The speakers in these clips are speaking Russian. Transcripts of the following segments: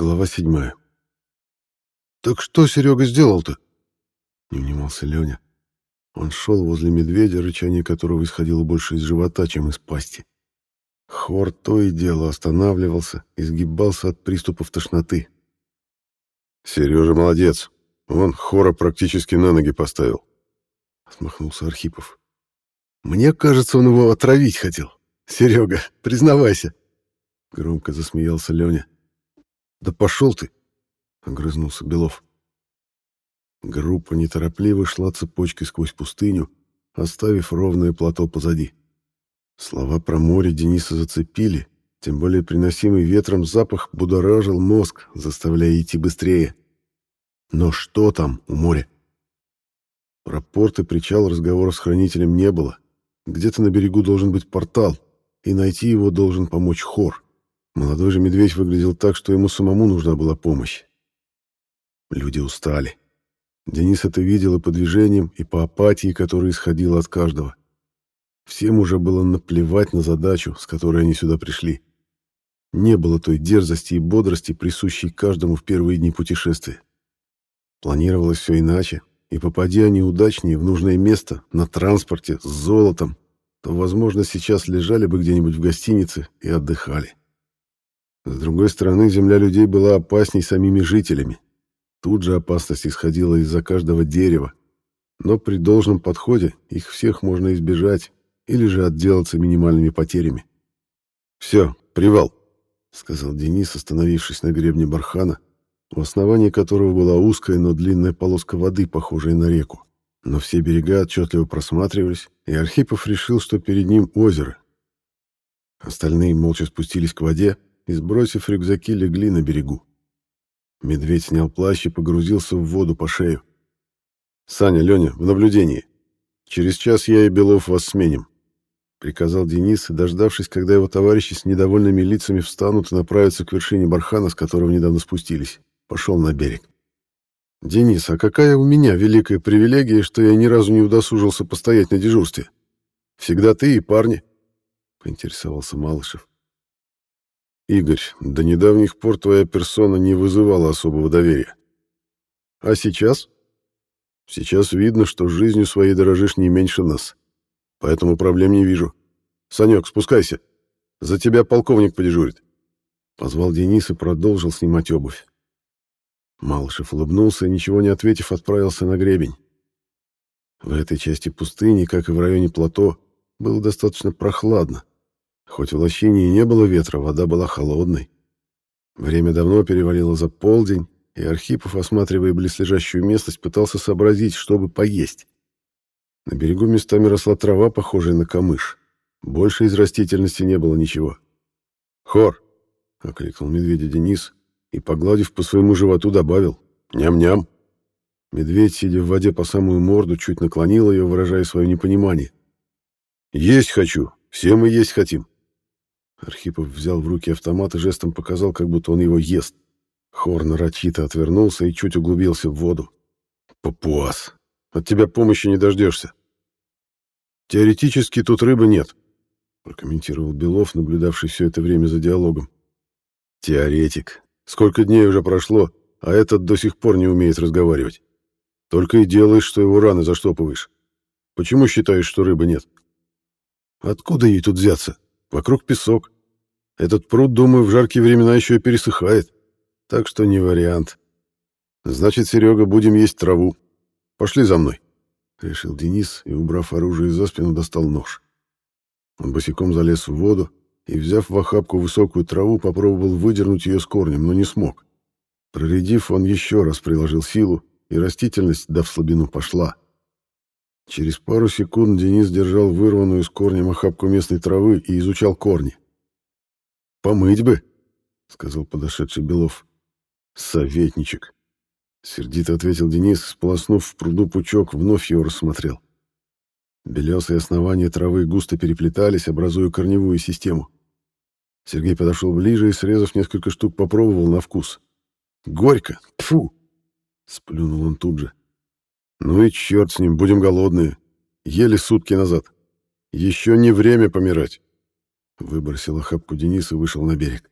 Глава седьмая. «Так что Серега сделал-то?» Не унимался Леня. Он шел возле медведя, рычание которого исходило больше из живота, чем из пасти. Хор то и дело останавливался, изгибался от приступов тошноты. «Сережа молодец. Он хора практически на ноги поставил», — отмахнулся Архипов. «Мне кажется, он его отравить хотел. Серега, признавайся!» Громко засмеялся Леня. «Да пошел ты!» — огрызнулся Белов. Группа неторопливо шла цепочкой сквозь пустыню, оставив ровное плато позади. Слова про море Дениса зацепили, тем более приносимый ветром запах будоражил мозг, заставляя идти быстрее. Но что там у моря? Про порт и причал разговора с хранителем не было. Где-то на берегу должен быть портал, и найти его должен помочь Хор. Молодой же медведь выглядел так, что ему самому нужна была помощь. Люди устали. Денис это видел и по движениям, и по апатии, которая исходила от каждого. Всем уже было наплевать на задачу, с которой они сюда пришли. Не было той дерзости и бодрости, присущей каждому в первые дни путешествия. Планировалось все иначе, и попади они удачнее в нужное место, на транспорте, с золотом, то, возможно, сейчас лежали бы где-нибудь в гостинице и отдыхали. С другой стороны, земля людей была опасней самими жителями. Тут же опасность исходила из-за каждого дерева. Но при должном подходе их всех можно избежать или же отделаться минимальными потерями. «Все, привал», — сказал Денис, остановившись на гребне бархана, у основания которого была узкая, но длинная полоска воды, похожая на реку. Но все берега отчетливо просматривались, и Архипов решил, что перед ним озеро. Остальные молча спустились к воде, и, сбросив рюкзаки, легли на берегу. Медведь снял плащ и погрузился в воду по шею. «Саня, Леня, в наблюдении. Через час я и Белов вас сменим», — приказал Денис, и, дождавшись, когда его товарищи с недовольными лицами встанут и направятся к вершине бархана, с которого недавно спустились, пошел на берег. «Денис, а какая у меня великая привилегия, что я ни разу не удосужился постоять на дежурстве? Всегда ты и парни», — поинтересовался Малышев. Игорь, до недавних пор твоя персона не вызывала особого доверия. А сейчас? Сейчас видно, что жизнью своей дорожишь не меньше нас. Поэтому проблем не вижу. Санек, спускайся. За тебя полковник подежурит. Позвал Денис и продолжил снимать обувь. Малышев улыбнулся и, ничего не ответив, отправился на гребень. В этой части пустыни, как и в районе плато, было достаточно прохладно. Хоть в лощине и не было ветра, вода была холодной. Время давно перевалило за полдень, и Архипов, осматривая близлежащую местность, пытался сообразить, чтобы поесть. На берегу местами росла трава, похожая на камыш. Больше из растительности не было ничего. «Хор!» — окликнул медведя Денис и, погладив по своему животу, добавил «Ням-ням!». Медведь, сидя в воде по самую морду, чуть наклонил ее, выражая свое непонимание. «Есть хочу! Все мы есть хотим!» Архипов взял в руки автомат и жестом показал, как будто он его ест. Хор нарочито отвернулся и чуть углубился в воду. «Папуас, от тебя помощи не дождешься». «Теоретически тут рыбы нет», — прокомментировал Белов, наблюдавший все это время за диалогом. «Теоретик. Сколько дней уже прошло, а этот до сих пор не умеет разговаривать. Только и делаешь, что его раны заштопываешь. Почему считаешь, что рыбы нет?» «Откуда ей тут взяться?» Вокруг песок. Этот пруд, думаю, в жаркие времена еще и пересыхает. Так что не вариант. Значит, Серега, будем есть траву. Пошли за мной. Решил Денис и, убрав оружие за спину, достал нож. Он босиком залез в воду и, взяв в охапку высокую траву, попробовал выдернуть ее с корнем, но не смог. Проредив, он еще раз приложил силу, и растительность, дав слабину, пошла. Через пару секунд Денис держал вырванную с корнем охапку местной травы и изучал корни. «Помыть бы», — сказал подошедший Белов. «Советничек», — сердито ответил Денис, сполоснув в пруду пучок, вновь его рассмотрел. Белесые основания травы густо переплетались, образуя корневую систему. Сергей подошел ближе и, срезав несколько штук, попробовал на вкус. «Горько! Тфу! сплюнул он тут же. Ну и черт с ним, будем голодные. Ели сутки назад. Еще не время помирать. Выбросил охапку Денис и вышел на берег.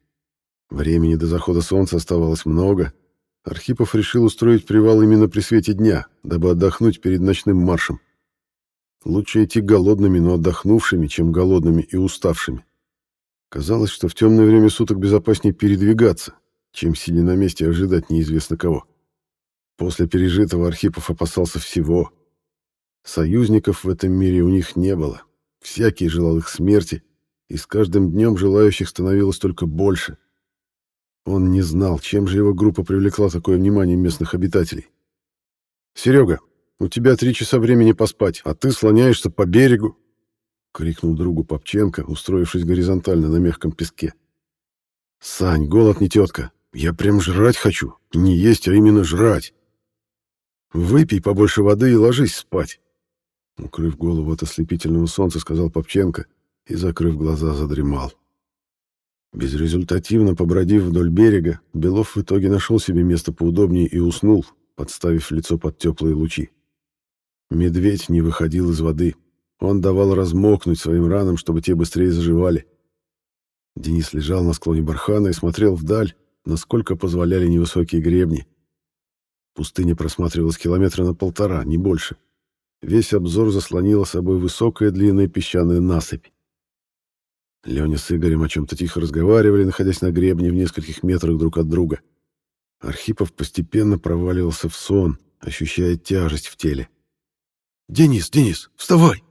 Времени до захода солнца оставалось много. Архипов решил устроить привал именно при свете дня, дабы отдохнуть перед ночным маршем. Лучше идти голодными, но отдохнувшими, чем голодными и уставшими. Казалось, что в темное время суток безопаснее передвигаться, чем сидя на месте и ожидать неизвестно кого. После пережитого Архипов опасался всего. Союзников в этом мире у них не было. Всякий желал их смерти, и с каждым днем желающих становилось только больше. Он не знал, чем же его группа привлекла такое внимание местных обитателей. «Серега, у тебя три часа времени поспать, а ты слоняешься по берегу, — крикнул другу Попченко, устроившись горизонтально на мягком песке. «Сань, голод не тетка. Я прям жрать хочу. Не есть, а именно жрать. Выпей побольше воды и ложись спать». Укрыв голову от ослепительного солнца, сказал Попченко и, закрыв глаза, задремал. Безрезультативно побродив вдоль берега, Белов в итоге нашел себе место поудобнее и уснул, подставив лицо под теплые лучи. Медведь не выходил из воды, он давал размокнуть своим ранам, чтобы те быстрее заживали. Денис лежал на склоне бархана и смотрел вдаль, насколько позволяли невысокие гребни. Пустыня просматривалась километра на полтора, не больше. Весь обзор заслонила собой высокая длинная песчаная насыпь. Леня с Игорем о чем-то тихо разговаривали, находясь на гребне в нескольких метрах друг от друга. Архипов постепенно проваливался в сон, ощущая тяжесть в теле. «Денис, Денис, вставай!»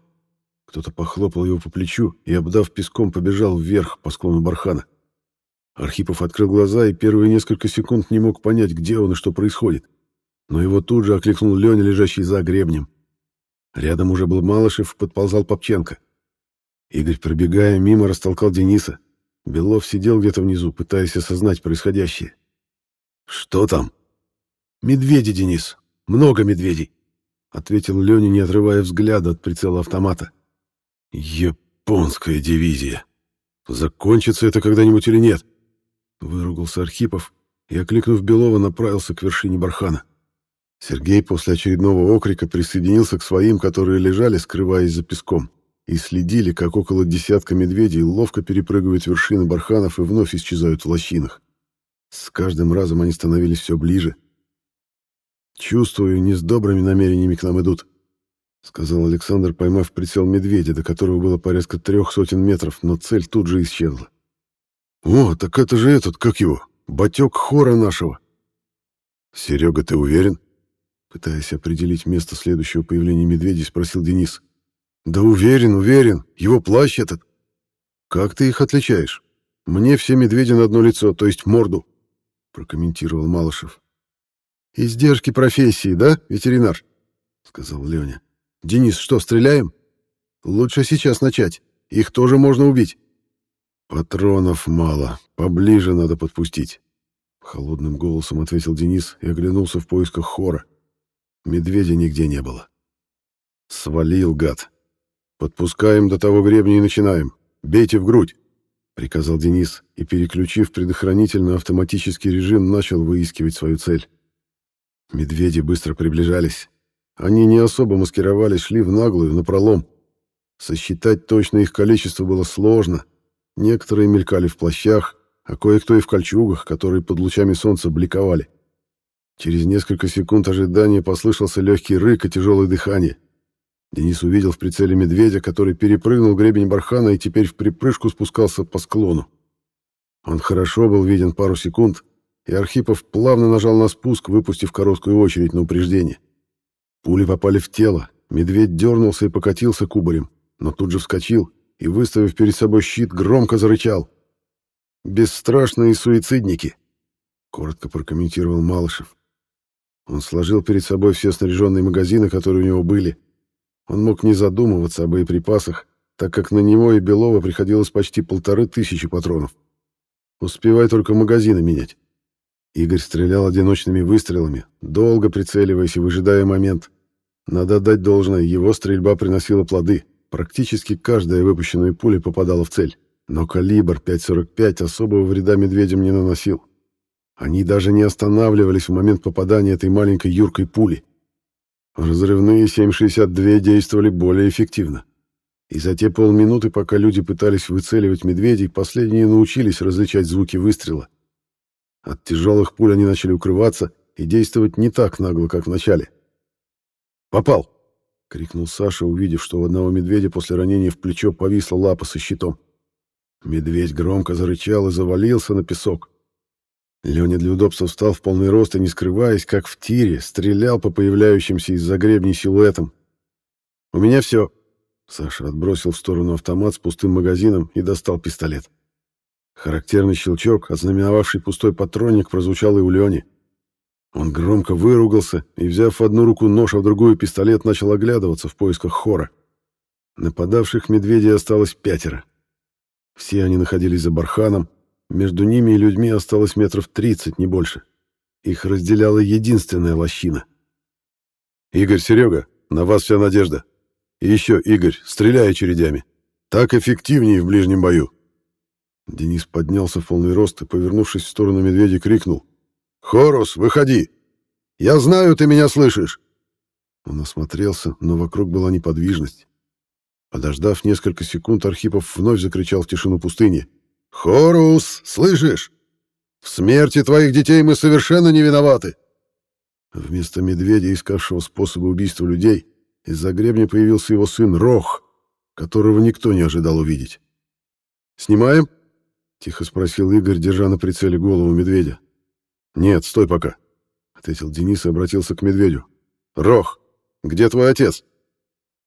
Кто-то похлопал его по плечу и, обдав песком, побежал вверх по склону бархана. Архипов открыл глаза и первые несколько секунд не мог понять, где он и что происходит. Но его тут же окликнул Леня, лежащий за гребнем. Рядом уже был Малышев, подползал Попченко. Игорь, пробегая мимо, растолкал Дениса. Белов сидел где-то внизу, пытаясь осознать происходящее. «Что там?» «Медведи, Денис. Много медведей», — ответил Леня, не отрывая взгляда от прицела автомата. «Японская дивизия. Закончится это когда-нибудь или нет?» Выругался Архипов и, окликнув Белова, направился к вершине бархана. Сергей после очередного окрика присоединился к своим, которые лежали, скрываясь за песком, и следили, как около десятка медведей ловко перепрыгивают вершины барханов и вновь исчезают в лощинах. С каждым разом они становились все ближе. «Чувствую, не с добрыми намерениями к нам идут», — сказал Александр, поймав прицел медведя, до которого было порядка трех сотен метров, но цель тут же исчезла. «О, так это же этот, как его, батек хора нашего!» «Серега, ты уверен?» Пытаясь определить место следующего появления медведей, спросил Денис. «Да уверен, уверен. Его плащ этот». «Как ты их отличаешь? Мне все медведи на одно лицо, то есть морду», — прокомментировал Малышев. «Издержки профессии, да, ветеринар?» — сказал Леня. «Денис, что, стреляем? Лучше сейчас начать. Их тоже можно убить». «Патронов мало. Поближе надо подпустить», — холодным голосом ответил Денис и оглянулся в поисках хора. Медведя нигде не было. «Свалил, гад. Подпускаем до того гребня и начинаем. Бейте в грудь», — приказал Денис и, переключив предохранительно автоматический режим, начал выискивать свою цель. Медведи быстро приближались. Они не особо маскировались, шли в наглую, напролом. Сосчитать точно их количество было сложно. Некоторые мелькали в плащах, а кое-кто и в кольчугах, которые под лучами солнца бликовали. Через несколько секунд ожидания послышался легкий рык и тяжелое дыхание. Денис увидел в прицеле медведя, который перепрыгнул гребень бархана и теперь в припрыжку спускался по склону. Он хорошо был виден пару секунд, и Архипов плавно нажал на спуск, выпустив короткую очередь на упреждение. Пули попали в тело. Медведь дернулся и покатился кубарем, но тут же вскочил и, выставив перед собой щит, громко зарычал. «Бесстрашные суицидники», — коротко прокомментировал Малышев. Он сложил перед собой все снаряженные магазины, которые у него были. Он мог не задумываться о боеприпасах, так как на него и Белова приходилось почти полторы тысячи патронов. Успевай только магазины менять. Игорь стрелял одиночными выстрелами, долго прицеливаясь и выжидая момент. Надо отдать должное, его стрельба приносила плоды. Практически каждая выпущенная пуля попадала в цель. Но калибр 5.45 особого вреда медведям не наносил. Они даже не останавливались в момент попадания этой маленькой юркой пули. Разрывные 7,62 действовали более эффективно. И за те полминуты, пока люди пытались выцеливать медведей, последние научились различать звуки выстрела От тяжелых пуль они начали укрываться и действовать не так нагло, как в начале. «Попал!» — крикнул Саша, увидев, что у одного медведя после ранения в плечо повисла лапа со щитом. Медведь громко зарычал и завалился на песок. Леня для удобства встал в полный рост и, не скрываясь, как в тире, стрелял по появляющимся из-за гребней силуэтам. «У меня все!» Саша отбросил в сторону автомат с пустым магазином и достал пистолет. Характерный щелчок, ознаменовавший пустой патронник, прозвучал и у Лени. Он громко выругался и, взяв в одну руку нож, а в другую пистолет, начал оглядываться в поисках хора. Нападавших медведей осталось пятеро. Все они находились за барханом, между ними и людьми осталось метров тридцать, не больше. Их разделяла единственная лощина. «Игорь, Серега, на вас вся надежда. И еще, Игорь, стреляй очередями. Так эффективнее в ближнем бою». Денис поднялся в полный рост и, повернувшись в сторону медведя, крикнул. «Хорус, выходи! Я знаю, ты меня слышишь!» Он осмотрелся, но вокруг была неподвижность. Подождав несколько секунд, Архипов вновь закричал в тишину пустыни. «Хорус, слышишь? В смерти твоих детей мы совершенно не виноваты!» Вместо медведя, искавшего способа убийства людей, из-за гребня появился его сын Рох, которого никто не ожидал увидеть. «Снимаем?» — тихо спросил Игорь, держа на прицеле голову медведя. «Нет, стой пока», — ответил Денис и обратился к медведю. «Рох, где твой отец?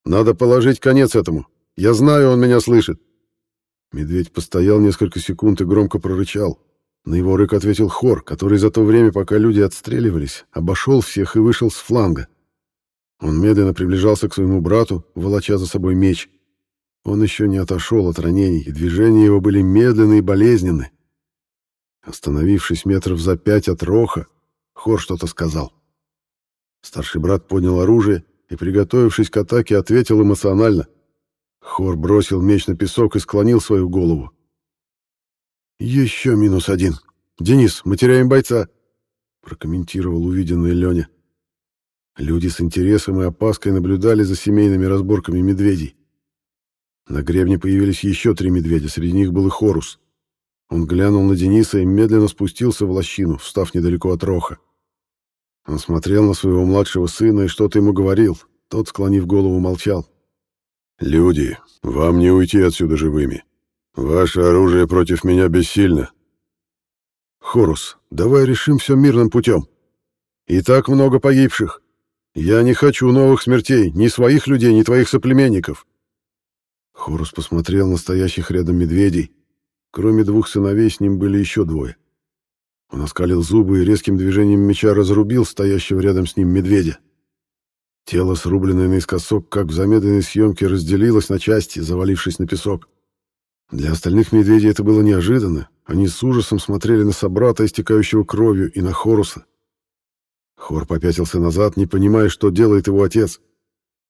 Надо положить конец этому. Я знаю, он меня слышит». Медведь постоял несколько секунд и громко прорычал. На его рык ответил хор, который за то время, пока люди отстреливались, обошел всех и вышел с фланга. Он медленно приближался к своему брату, волоча за собой меч. Он еще не отошел от ранений, и движения его были медленны и болезненны. Остановившись метров за пять от Роха, Хор что-то сказал. Старший брат поднял оружие и, приготовившись к атаке, ответил эмоционально. Хор бросил меч на песок и склонил свою голову. «Еще минус один. Денис, мы теряем бойца», — прокомментировал увиденный Леня. Люди с интересом и опаской наблюдали за семейными разборками медведей. На гребне появились еще три медведя, среди них был и Хорус. Он глянул на Дениса и медленно спустился в лощину, встав недалеко от Роха. Он смотрел на своего младшего сына и что-то ему говорил. Тот, склонив голову, молчал. «Люди, вам не уйти отсюда живыми. Ваше оружие против меня бессильно». «Хорус, давай решим все мирным путем. И так много погибших. Я не хочу новых смертей, ни своих людей, ни твоих соплеменников. Хорус посмотрел на стоящих рядом медведей. Кроме двух сыновей с ним были еще двое. Он оскалил зубы и резким движением меча разрубил стоящего рядом с ним медведя. Тело, срубленное наискосок, как в замедленной съемке, разделилось на части, завалившись на песок. Для остальных медведей это было неожиданно. Они с ужасом смотрели на собрата, истекающего кровью, и на Хоруса. Хор попятился назад, не понимая, что делает его отец.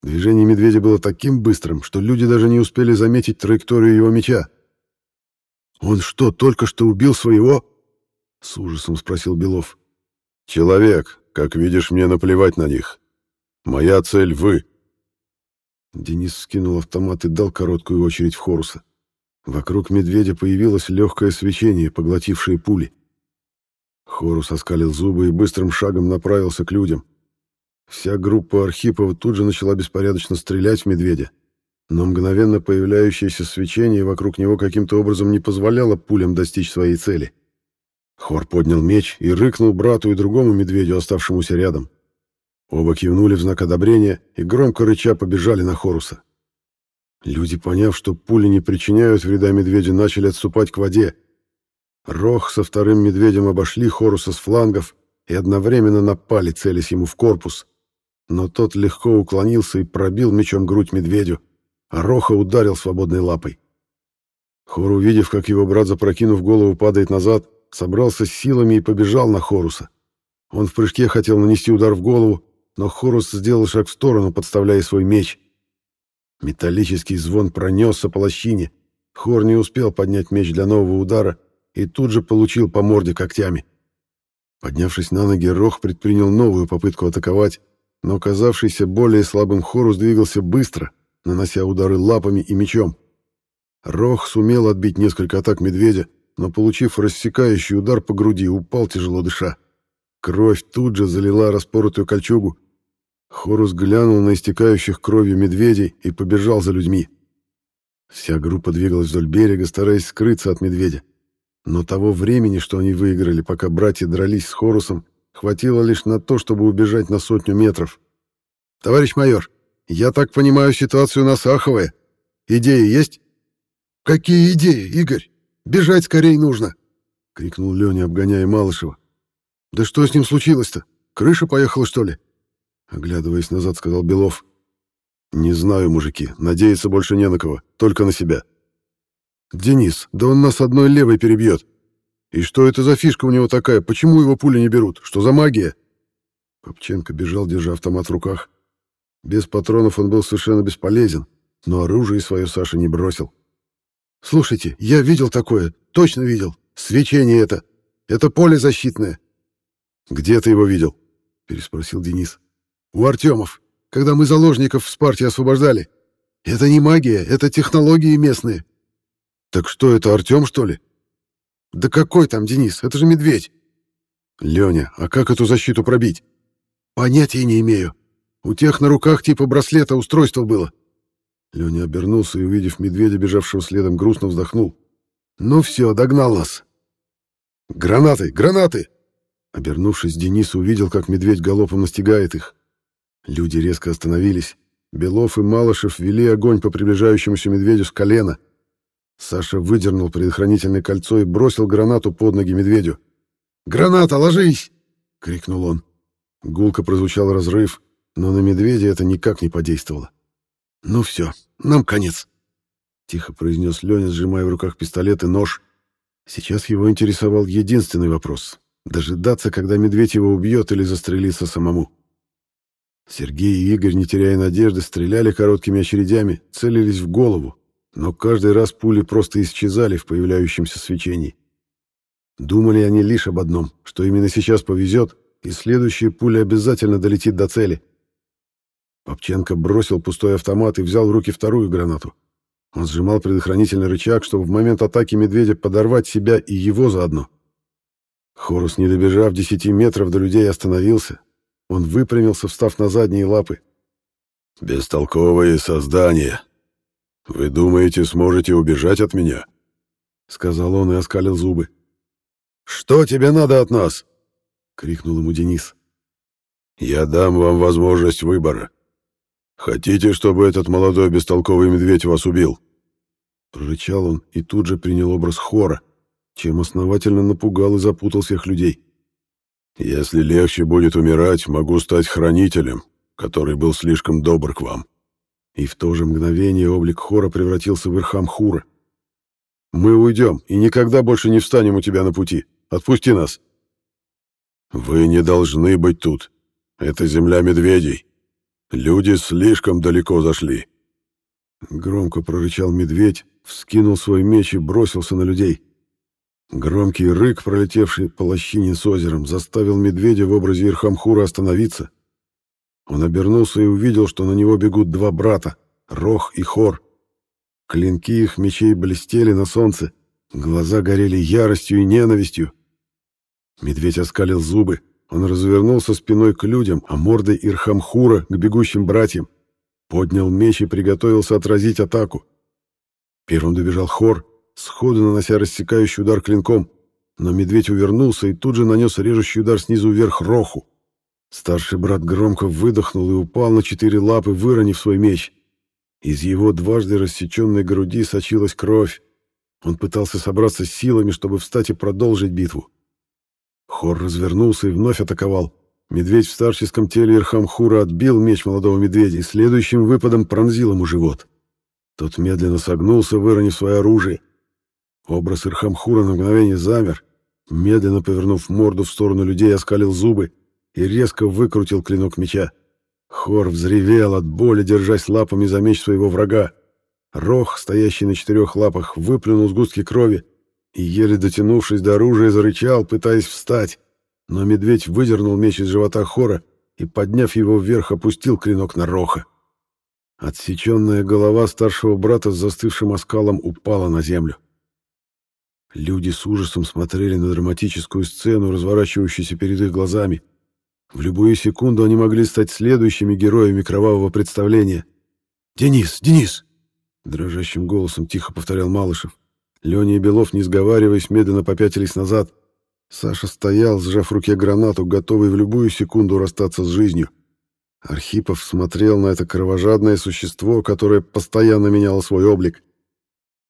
Движение медведя было таким быстрым, что люди даже не успели заметить траекторию его меча. «Он что, только что убил своего?» — с ужасом спросил Белов. «Человек, как видишь, мне наплевать на них. Моя цель — вы». Денис скинул автомат и дал короткую очередь в Хоруса. Вокруг медведя появилось легкое свечение, поглотившее пули. Хорус оскалил зубы и быстрым шагом направился к людям. Вся группа Архипова тут же начала беспорядочно стрелять в медведя, но мгновенно появляющееся свечение вокруг него каким-то образом не позволяло пулям достичь своей цели. Хор поднял меч и рыкнул брату и другому медведю, оставшемуся рядом. Оба кивнули в знак одобрения и громко рыча побежали на Хоруса. Люди, поняв, что пули не причиняют вреда медведю, начали отступать к воде. Рох со вторым медведем обошли Хоруса с флангов и одновременно напали, целясь ему в корпус но тот легко уклонился и пробил мечом грудь медведю, а Роха ударил свободной лапой. Хор, увидев, как его брат, запрокинув голову, падает назад, собрался с силами и побежал на Хоруса. Он в прыжке хотел нанести удар в голову, но Хорус сделал шаг в сторону, подставляя свой меч. Металлический звон пронесся по лощине. Хор не успел поднять меч для нового удара и тут же получил по морде когтями. Поднявшись на ноги, Рох предпринял новую попытку атаковать, но казавшийся более слабым Хорус двигался быстро, нанося удары лапами и мечом. Рох сумел отбить несколько атак медведя, но, получив рассекающий удар по груди, упал тяжело дыша. Кровь тут же залила распоротую кольчугу. Хорус глянул на истекающих кровью медведей и побежал за людьми. Вся группа двигалась вдоль берега, стараясь скрыться от медведя. Но того времени, что они выиграли, пока братья дрались с Хорусом, хватило лишь на то, чтобы убежать на сотню метров. «Товарищ майор, я так понимаю, ситуация у нас аховая. Идеи есть?» «Какие идеи, Игорь? Бежать скорее нужно!» — крикнул Леня, обгоняя Малышева. «Да что с ним случилось-то? Крыша поехала, что ли?» Оглядываясь назад, сказал Белов. «Не знаю, мужики. Надеяться больше не на кого. Только на себя». «Денис, да он нас одной левой перебьет. И что это за фишка у него такая? Почему его пули не берут? Что за магия?» Попченко бежал, держа автомат в руках. Без патронов он был совершенно бесполезен, но оружие свое Саша не бросил. «Слушайте, я видел такое, точно видел. Свечение это. Это поле защитное». «Где ты его видел?» — переспросил Денис. «У Артемов, когда мы заложников в Спарте освобождали. Это не магия, это технологии местные». «Так что, это Артем, что ли?» «Да какой там, Денис? Это же медведь!» «Леня, а как эту защиту пробить?» «Понятия не имею. У тех на руках типа браслета устройство было». Леня обернулся и, увидев медведя, бежавшего следом, грустно вздохнул. «Ну все, догнал нас». «Гранаты! Гранаты!» Обернувшись, Денис увидел, как медведь галопом настигает их. Люди резко остановились. Белов и Малышев вели огонь по приближающемуся медведю с колена — Саша выдернул предохранительное кольцо и бросил гранату под ноги медведю. «Граната, ложись!» — крикнул он. Гулко прозвучал разрыв, но на медведя это никак не подействовало. «Ну все, нам конец», — тихо произнес Леня, сжимая в руках пистолет и нож. Сейчас его интересовал единственный вопрос — дожидаться, когда медведь его убьет или застрелиться самому. Сергей и Игорь, не теряя надежды, стреляли короткими очередями, целились в голову, но каждый раз пули просто исчезали в появляющемся свечении. Думали они лишь об одном, что именно сейчас повезет, и следующая пуля обязательно долетит до цели. Попченко бросил пустой автомат и взял в руки вторую гранату. Он сжимал предохранительный рычаг, чтобы в момент атаки медведя подорвать себя и его заодно. Хорус, не добежав десяти метров до людей, остановился. Он выпрямился, встав на задние лапы. «Бестолковые создания!» «Вы думаете, сможете убежать от меня?» — сказал он и оскалил зубы. «Что тебе надо от нас?» — крикнул ему Денис. «Я дам вам возможность выбора. Хотите, чтобы этот молодой бестолковый медведь вас убил?» Прорычал он и тут же принял образ хора, чем основательно напугал и запутал всех людей. «Если легче будет умирать, могу стать хранителем, который был слишком добр к вам. И в то же мгновение облик Хора превратился в Ирхам Хура. «Мы уйдем и никогда больше не встанем у тебя на пути. Отпусти нас!» «Вы не должны быть тут. Это земля медведей. Люди слишком далеко зашли». Громко прорычал медведь, вскинул свой меч и бросился на людей. Громкий рык, пролетевший по лощине с озером, заставил медведя в образе Ирхамхура остановиться он обернулся и увидел, что на него бегут два брата, Рох и Хор. Клинки их мечей блестели на солнце, глаза горели яростью и ненавистью. Медведь оскалил зубы, он развернулся спиной к людям, а мордой Ирхамхура к бегущим братьям. Поднял меч и приготовился отразить атаку. Первым добежал Хор, сходу нанося рассекающий удар клинком, но медведь увернулся и тут же нанес режущий удар снизу вверх Роху. Старший брат громко выдохнул и упал на четыре лапы, выронив свой меч. Из его дважды рассеченной груди сочилась кровь. Он пытался собраться с силами, чтобы встать и продолжить битву. Хор развернулся и вновь атаковал. Медведь в старческом теле Ирхамхура отбил меч молодого медведя и следующим выпадом пронзил ему живот. Тот медленно согнулся, выронив свое оружие. Образ Ирхамхура на мгновение замер, медленно повернув морду в сторону людей, оскалил зубы и резко выкрутил клинок меча. Хор взревел от боли, держась лапами за меч своего врага. Рох, стоящий на четырех лапах, выплюнул сгустки крови и, еле дотянувшись до оружия, зарычал, пытаясь встать. Но медведь выдернул меч из живота Хора и, подняв его вверх, опустил клинок на Роха. Отсеченная голова старшего брата с застывшим оскалом упала на землю. Люди с ужасом смотрели на драматическую сцену, разворачивающуюся перед их глазами. В любую секунду они могли стать следующими героями кровавого представления. «Денис! Денис!» Дрожащим голосом тихо повторял Малышев. Леня и Белов, не сговариваясь, медленно попятились назад. Саша стоял, сжав в руке гранату, готовый в любую секунду расстаться с жизнью. Архипов смотрел на это кровожадное существо, которое постоянно меняло свой облик.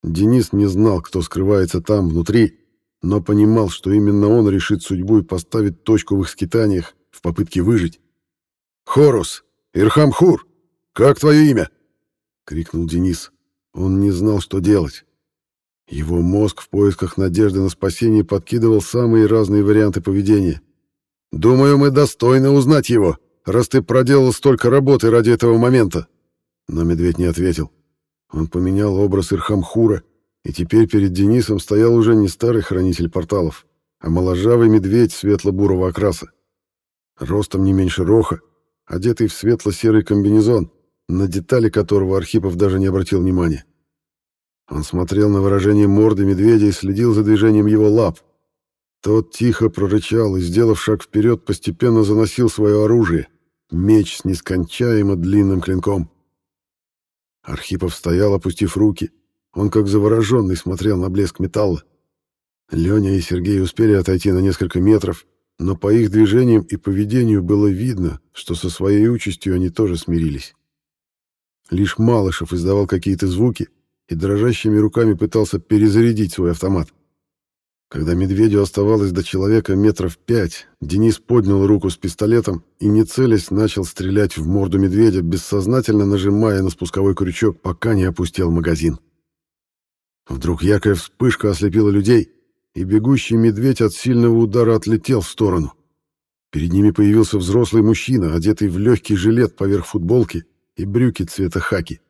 Денис не знал, кто скрывается там, внутри, но понимал, что именно он решит судьбу и поставит точку в их скитаниях в попытке выжить. «Хорус! Ирхамхур! Как твое имя?» — крикнул Денис. Он не знал, что делать. Его мозг в поисках надежды на спасение подкидывал самые разные варианты поведения. «Думаю, мы достойны узнать его, раз ты проделал столько работы ради этого момента». Но медведь не ответил. Он поменял образ Ирхамхура, и теперь перед Денисом стоял уже не старый хранитель порталов, а моложавый медведь светло-бурого окраса. Ростом не меньше роха, одетый в светло-серый комбинезон, на детали которого Архипов даже не обратил внимания. Он смотрел на выражение морды медведя и следил за движением его лап. Тот тихо прорычал и, сделав шаг вперед, постепенно заносил свое оружие — меч с нескончаемо длинным клинком. Архипов стоял, опустив руки. Он, как завороженный, смотрел на блеск металла. Леня и Сергей успели отойти на несколько метров, но по их движениям и поведению было видно, что со своей участью они тоже смирились. Лишь Малышев издавал какие-то звуки — и дрожащими руками пытался перезарядить свой автомат. Когда медведю оставалось до человека метров пять, Денис поднял руку с пистолетом и, не целясь, начал стрелять в морду медведя, бессознательно нажимая на спусковой крючок, пока не опустил магазин. Вдруг яркая вспышка ослепила людей, и бегущий медведь от сильного удара отлетел в сторону. Перед ними появился взрослый мужчина, одетый в легкий жилет поверх футболки и брюки цвета хаки.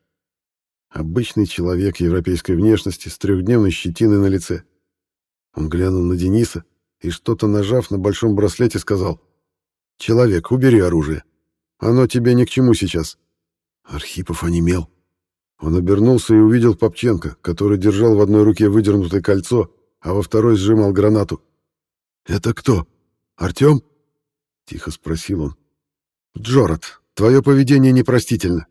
Обычный человек европейской внешности с трехдневной щетиной на лице. Он глянул на Дениса и, что-то нажав на большом браслете, сказал. «Человек, убери оружие. Оно тебе ни к чему сейчас». Архипов онемел. Он обернулся и увидел Попченко, который держал в одной руке выдернутое кольцо, а во второй сжимал гранату. «Это кто? Артем?» — тихо спросил он. «Джорат, твое поведение непростительно.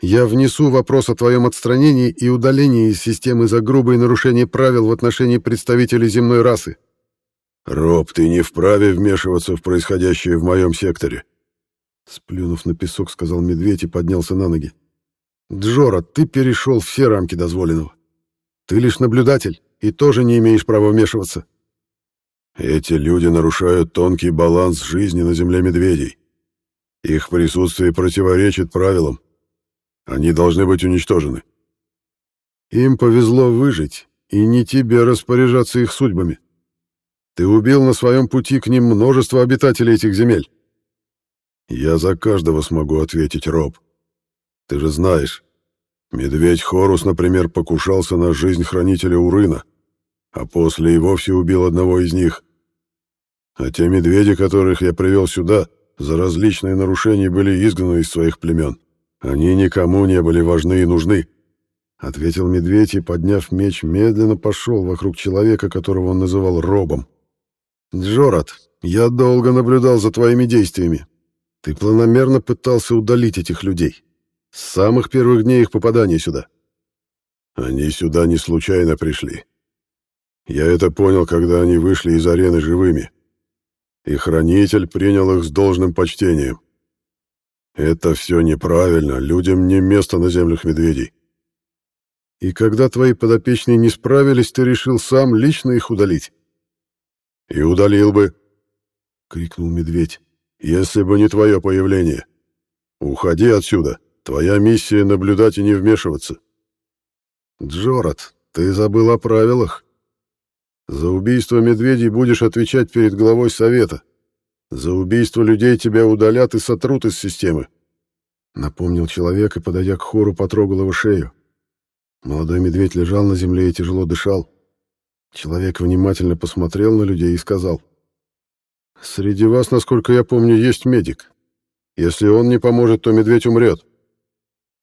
Я внесу вопрос о твоем отстранении и удалении из системы за грубые нарушения правил в отношении представителей земной расы. Роб, ты не вправе вмешиваться в происходящее в моем секторе. Сплюнув на песок, сказал медведь и поднялся на ноги. Джора, ты перешел все рамки дозволенного. Ты лишь наблюдатель и тоже не имеешь права вмешиваться. Эти люди нарушают тонкий баланс жизни на земле медведей. Их присутствие противоречит правилам. Они должны быть уничтожены. Им повезло выжить, и не тебе распоряжаться их судьбами. Ты убил на своем пути к ним множество обитателей этих земель. Я за каждого смогу ответить, Роб. Ты же знаешь, медведь Хорус, например, покушался на жизнь хранителя Урына, а после и вовсе убил одного из них. А те медведи, которых я привел сюда, за различные нарушения были изгнаны из своих племен. Они никому не были важны и нужны, ответил медведь и, подняв меч, медленно пошел вокруг человека, которого он называл Робом. Джорат, я долго наблюдал за твоими действиями. Ты планомерно пытался удалить этих людей. С самых первых дней их попадания сюда. Они сюда не случайно пришли. Я это понял, когда они вышли из арены живыми. И хранитель принял их с должным почтением. Это все неправильно, людям не место на землях медведей. И когда твои подопечные не справились, ты решил сам лично их удалить? И удалил бы, — крикнул медведь, — если бы не твое появление. Уходи отсюда, твоя миссия — наблюдать и не вмешиваться. Джорат, ты забыл о правилах. За убийство медведей будешь отвечать перед главой совета. — за убийство людей тебя удалят и сотрут из системы. Напомнил человек и, подойдя к хору, потрогал его шею. Молодой медведь лежал на земле и тяжело дышал. Человек внимательно посмотрел на людей и сказал. «Среди вас, насколько я помню, есть медик. Если он не поможет, то медведь умрет».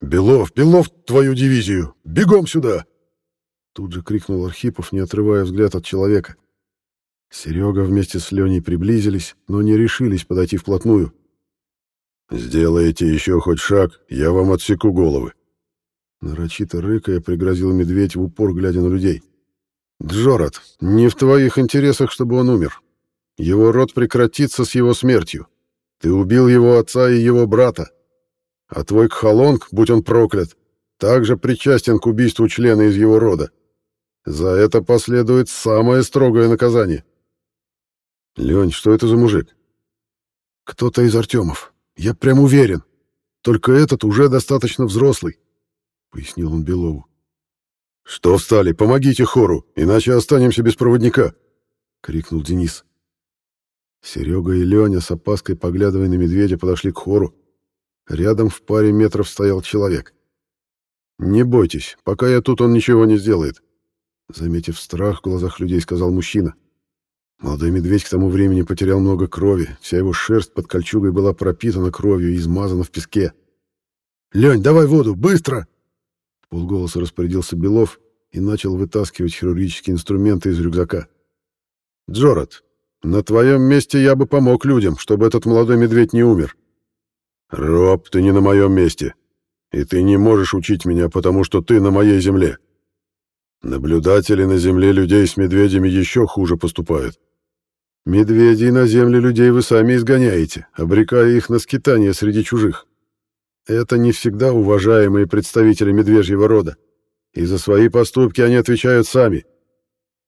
«Белов, Белов, твою дивизию! Бегом сюда!» Тут же крикнул Архипов, не отрывая взгляд от человека. Серега вместе с Леней приблизились, но не решились подойти вплотную. «Сделаете еще хоть шаг, я вам отсеку головы». Нарочито рыкая, пригрозил медведь в упор, глядя на людей. «Джорат, не в твоих интересах, чтобы он умер. Его род прекратится с его смертью. Ты убил его отца и его брата. А твой Кхалонг, будь он проклят, также причастен к убийству члена из его рода. За это последует самое строгое наказание. Лень, что это за мужик? Кто-то из Артемов. Я прям уверен. Только этот уже достаточно взрослый, пояснил он Белову. Что встали? Помогите хору, иначе останемся без проводника, крикнул Денис. Серега и Леня с опаской, поглядывая на медведя, подошли к хору. Рядом в паре метров стоял человек. «Не бойтесь, пока я тут, он ничего не сделает», — заметив страх в глазах людей, сказал мужчина. Молодой медведь к тому времени потерял много крови, вся его шерсть под кольчугой была пропитана кровью и измазана в песке. «Лень, давай воду, быстро!» Полголоса распорядился Белов и начал вытаскивать хирургические инструменты из рюкзака. «Джорат, на твоем месте я бы помог людям, чтобы этот молодой медведь не умер». «Роб, ты не на моем месте», и ты не можешь учить меня, потому что ты на моей земле. Наблюдатели на земле людей с медведями еще хуже поступают. Медведей на земле людей вы сами изгоняете, обрекая их на скитание среди чужих. Это не всегда уважаемые представители медвежьего рода, и за свои поступки они отвечают сами.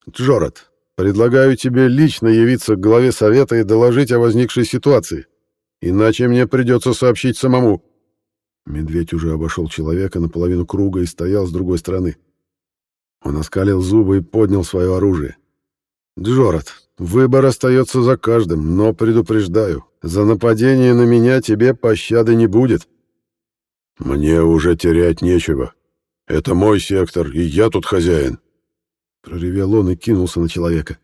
Джорат, предлагаю тебе лично явиться к главе совета и доложить о возникшей ситуации, иначе мне придется сообщить самому. Медведь уже обошел человека наполовину круга и стоял с другой стороны. Он оскалил зубы и поднял свое оружие. «Джорат, выбор остается за каждым, но предупреждаю, за нападение на меня тебе пощады не будет». «Мне уже терять нечего. Это мой сектор, и я тут хозяин», — проревел он и кинулся на человека.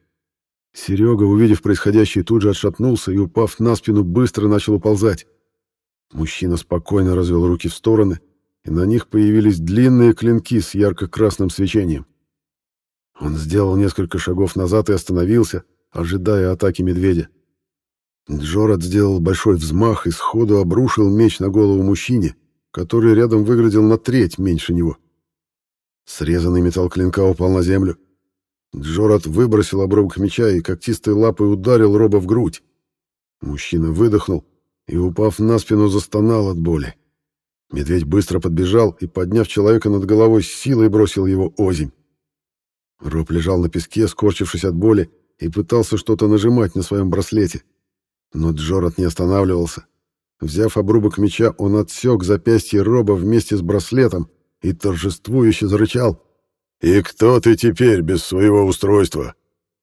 Серега, увидев происходящее, тут же отшатнулся и, упав на спину, быстро начал уползать. Мужчина спокойно развел руки в стороны, и на них появились длинные клинки с ярко-красным свечением. Он сделал несколько шагов назад и остановился, ожидая атаки медведя. Джорат сделал большой взмах и сходу обрушил меч на голову мужчине, который рядом выглядел на треть меньше него. Срезанный металл клинка упал на землю. Джорат выбросил обрубок меча и когтистой лапой ударил Роба в грудь. Мужчина выдохнул и, упав на спину, застонал от боли. Медведь быстро подбежал и, подняв человека над головой, с силой бросил его озимь. Роб лежал на песке, скорчившись от боли, и пытался что-то нажимать на своем браслете. Но Джорат не останавливался. Взяв обрубок меча, он отсек запястье Роба вместе с браслетом и торжествующе зарычал. «И кто ты теперь без своего устройства?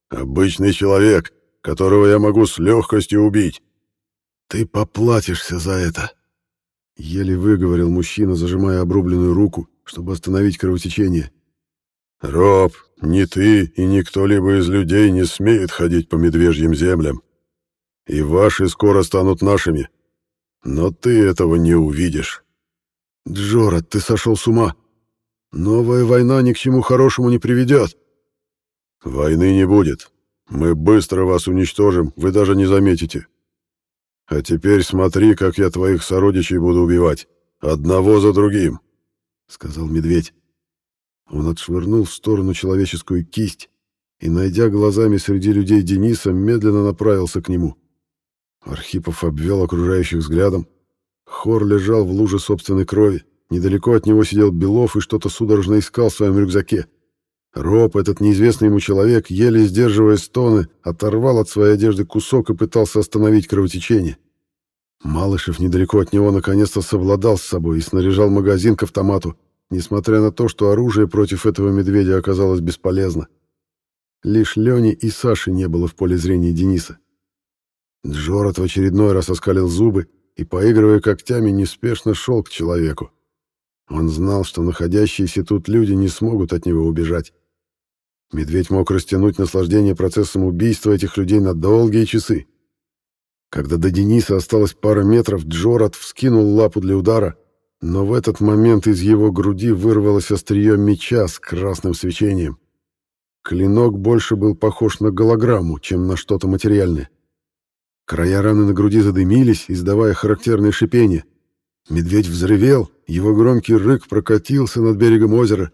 Обычный человек, которого я могу с легкостью убить. «Ты поплатишься за это!» Еле выговорил мужчина, зажимая обрубленную руку, чтобы остановить кровотечение. «Роб, ни ты и ни кто-либо из людей не смеет ходить по медвежьим землям. И ваши скоро станут нашими. Но ты этого не увидишь». «Джора, ты сошел с ума. Новая война ни к чему хорошему не приведет». «Войны не будет. Мы быстро вас уничтожим, вы даже не заметите. А теперь смотри, как я твоих сородичей буду убивать. Одного за другим, — сказал медведь. Он отшвырнул в сторону человеческую кисть и, найдя глазами среди людей Дениса, медленно направился к нему. Архипов обвел окружающих взглядом. Хор лежал в луже собственной крови. Недалеко от него сидел Белов и что-то судорожно искал в своем рюкзаке. Роб, этот неизвестный ему человек, еле сдерживая стоны, оторвал от своей одежды кусок и пытался остановить кровотечение. Малышев недалеко от него наконец-то совладал с собой и снаряжал магазин к автомату, несмотря на то, что оружие против этого медведя оказалось бесполезно. Лишь Лёни и Саши не было в поле зрения Дениса. Джорат в очередной раз оскалил зубы и, поигрывая когтями, неспешно шел к человеку. Он знал, что находящиеся тут люди не смогут от него убежать. Медведь мог растянуть наслаждение процессом убийства этих людей на долгие часы. Когда до Дениса осталось пара метров, Джорат вскинул лапу для удара, но в этот момент из его груди вырвалось острие меча с красным свечением. Клинок больше был похож на голограмму, чем на что-то материальное. Края раны на груди задымились, издавая характерное шипение. Медведь взревел, его громкий рык прокатился над берегом озера.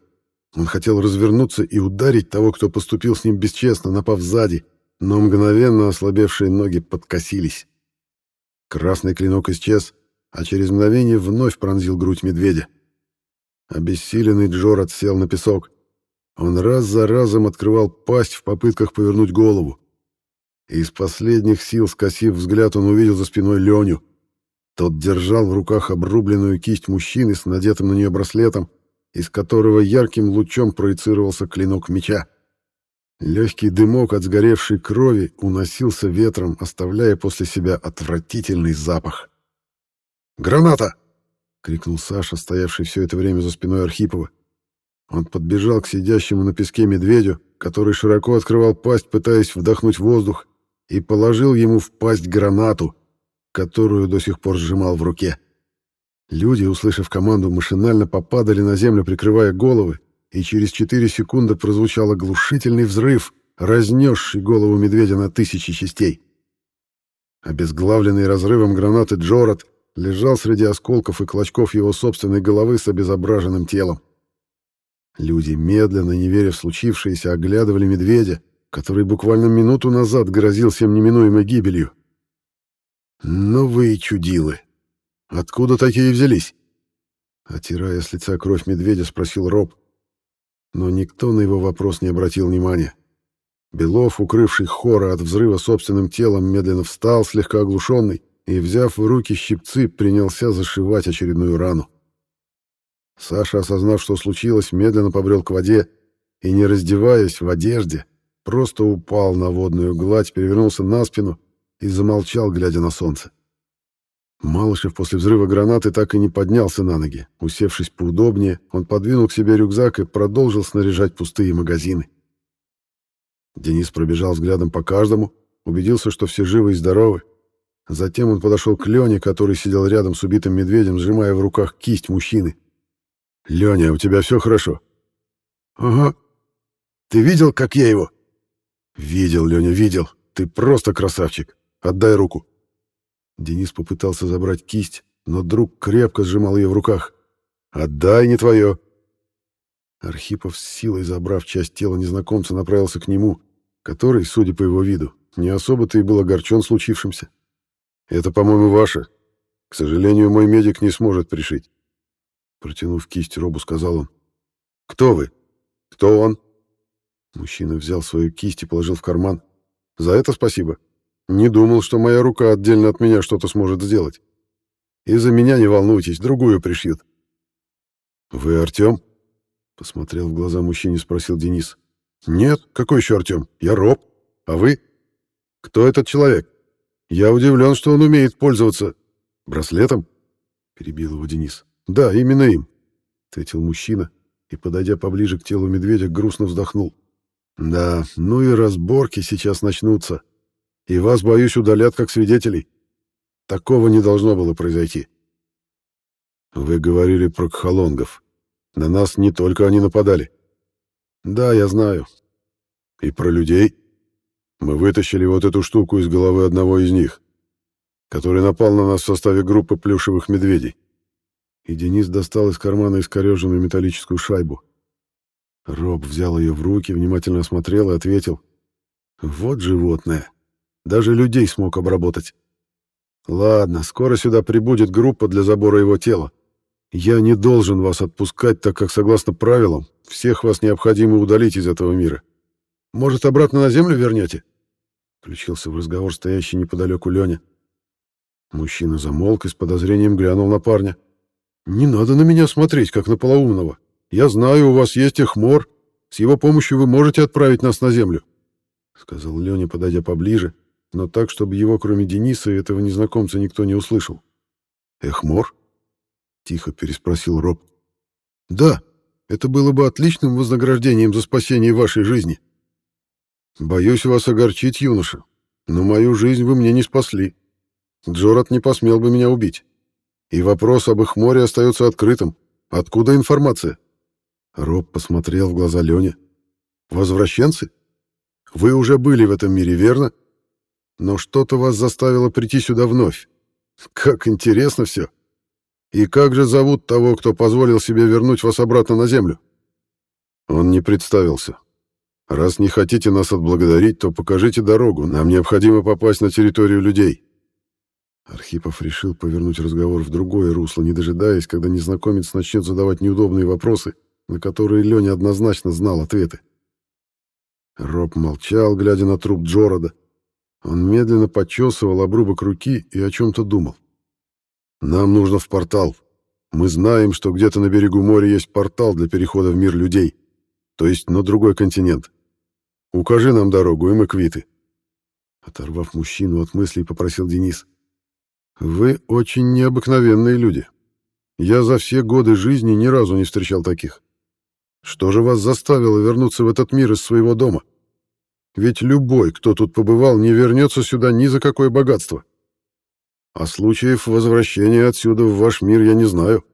Он хотел развернуться и ударить того, кто поступил с ним бесчестно, напав сзади, но мгновенно ослабевшие ноги подкосились. Красный клинок исчез, а через мгновение вновь пронзил грудь медведя. Обессиленный Джор отсел на песок. Он раз за разом открывал пасть в попытках повернуть голову. Из последних сил, скосив взгляд, он увидел за спиной Леню. Тот держал в руках обрубленную кисть мужчины с надетым на нее браслетом, из которого ярким лучом проецировался клинок меча. Легкий дымок от сгоревшей крови уносился ветром, оставляя после себя отвратительный запах. «Граната!» — крикнул Саша, стоявший все это время за спиной Архипова. Он подбежал к сидящему на песке медведю, который широко открывал пасть, пытаясь вдохнуть воздух, и положил ему в пасть гранату, которую до сих пор сжимал в руке. Люди, услышав команду, машинально попадали на землю, прикрывая головы, и через четыре секунды прозвучал оглушительный взрыв, разнесший голову медведя на тысячи частей. Обезглавленный разрывом гранаты Джорат лежал среди осколков и клочков его собственной головы с обезображенным телом. Люди, медленно, не веря в случившееся, оглядывали медведя, который буквально минуту назад грозил всем неминуемой гибелью. «Ну вы чудилы! Откуда такие взялись?» Отирая с лица кровь медведя, спросил Роб. Но никто на его вопрос не обратил внимания. Белов, укрывший хора от взрыва собственным телом, медленно встал, слегка оглушенный, и, взяв в руки щипцы, принялся зашивать очередную рану. Саша, осознав, что случилось, медленно побрел к воде и, не раздеваясь в одежде, просто упал на водную гладь, перевернулся на спину и замолчал, глядя на солнце. Малышев после взрыва гранаты так и не поднялся на ноги. Усевшись поудобнее, он подвинул к себе рюкзак и продолжил снаряжать пустые магазины. Денис пробежал взглядом по каждому, убедился, что все живы и здоровы. Затем он подошел к Лене, который сидел рядом с убитым медведем, сжимая в руках кисть мужчины. «Леня, у тебя все хорошо?» «Ага. Ты видел, как я его?» «Видел, Леня, видел. Ты просто красавчик. Отдай руку». Денис попытался забрать кисть, но друг крепко сжимал ее в руках. «Отдай, не твое!» Архипов с силой забрав часть тела незнакомца, направился к нему, который, судя по его виду, не особо-то и был огорчен случившимся. «Это, по-моему, ваше. К сожалению, мой медик не сможет пришить». Протянув кисть Робу, сказал он. «Кто вы? Кто он?» Мужчина взял свою кисть и положил в карман. «За это спасибо. Не думал, что моя рука отдельно от меня что-то сможет сделать. И за меня не волнуйтесь, другую пришьют». «Вы Артем?» Посмотрел в глаза мужчине, спросил Денис. «Нет, какой еще Артем? Я Роб. А вы? Кто этот человек? Я удивлен, что он умеет пользоваться браслетом?» Перебил его Денис. «Да, именно им», — ответил мужчина и, подойдя поближе к телу медведя, грустно вздохнул. Да, ну и разборки сейчас начнутся. И вас, боюсь, удалят как свидетелей. Такого не должно было произойти. Вы говорили про кхолонгов. На нас не только они нападали. Да, я знаю. И про людей. Мы вытащили вот эту штуку из головы одного из них, который напал на нас в составе группы плюшевых медведей. И Денис достал из кармана искореженную металлическую шайбу. Роб взял ее в руки, внимательно осмотрел и ответил. «Вот животное. Даже людей смог обработать. Ладно, скоро сюда прибудет группа для забора его тела. Я не должен вас отпускать, так как, согласно правилам, всех вас необходимо удалить из этого мира. Может, обратно на землю вернете?» Включился в разговор стоящий неподалеку Леня. Мужчина замолк и с подозрением глянул на парня. «Не надо на меня смотреть, как на полоумного. Я знаю, у вас есть Эхмор. С его помощью вы можете отправить нас на землю», — сказал Леня, подойдя поближе, но так, чтобы его, кроме Дениса и этого незнакомца, никто не услышал. «Эхмор?» — тихо переспросил Роб. «Да, это было бы отличным вознаграждением за спасение вашей жизни. Боюсь вас огорчить, юноша, но мою жизнь вы мне не спасли. Джорат не посмел бы меня убить. И вопрос об их море остается открытым. Откуда информация? Роб посмотрел в глаза Лене. Возвращенцы? Вы уже были в этом мире, верно? Но что-то вас заставило прийти сюда вновь. Как интересно все. И как же зовут того, кто позволил себе вернуть вас обратно на землю? Он не представился. Раз не хотите нас отблагодарить, то покажите дорогу. Нам необходимо попасть на территорию людей. Архипов решил повернуть разговор в другое русло, не дожидаясь, когда незнакомец начнет задавать неудобные вопросы, на которые Леня однозначно знал ответы. Роб молчал, глядя на труп Джорода. Он медленно почесывал обрубок руки и о чем-то думал. «Нам нужно в портал. Мы знаем, что где-то на берегу моря есть портал для перехода в мир людей, то есть на другой континент. Укажи нам дорогу, и мы квиты». Оторвав мужчину от мыслей, попросил Денис. «Вы очень необыкновенные люди. Я за все годы жизни ни разу не встречал таких. Что же вас заставило вернуться в этот мир из своего дома? Ведь любой, кто тут побывал, не вернется сюда ни за какое богатство. А случаев возвращения отсюда в ваш мир я не знаю».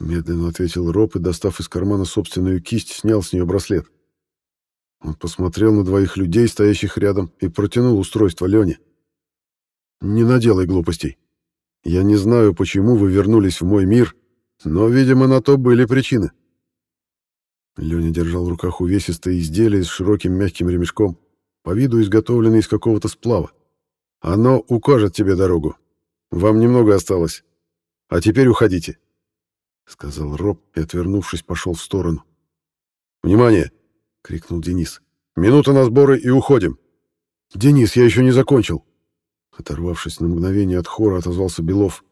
Медленно ответил Роб и, достав из кармана собственную кисть, снял с нее браслет. Он посмотрел на двоих людей, стоящих рядом, и протянул устройство Лене. Не наделай глупостей. Я не знаю, почему вы вернулись в мой мир, но, видимо, на то были причины. Леня держал в руках увесистое изделие с широким мягким ремешком, по виду изготовленное из какого-то сплава. Оно укажет тебе дорогу. Вам немного осталось. А теперь уходите, — сказал Роб и, отвернувшись, пошел в сторону. «Внимание!» — крикнул Денис. «Минута на сборы и уходим!» «Денис, я еще не закончил!» Оторвавшись на мгновение от хора, отозвался Белов.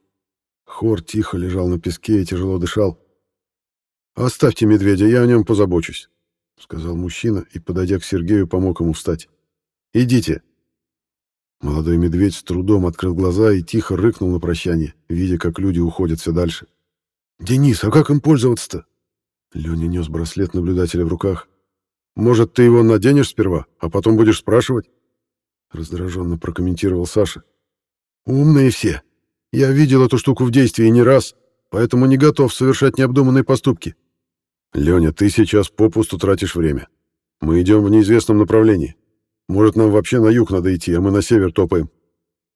Хор тихо лежал на песке и тяжело дышал. «Оставьте медведя, я о нем позабочусь», — сказал мужчина и, подойдя к Сергею, помог ему встать. «Идите». Молодой медведь с трудом открыл глаза и тихо рыкнул на прощание, видя, как люди уходят все дальше. «Денис, а как им пользоваться-то?» Леня нес браслет наблюдателя в руках. «Может, ты его наденешь сперва, а потом будешь спрашивать?» раздраженно прокомментировал Саша. Умные все. Я видел эту штуку в действии не раз, поэтому не готов совершать необдуманные поступки. Леня, ты сейчас попусту тратишь время. Мы идем в неизвестном направлении. Может, нам вообще на юг надо идти, а мы на север топаем.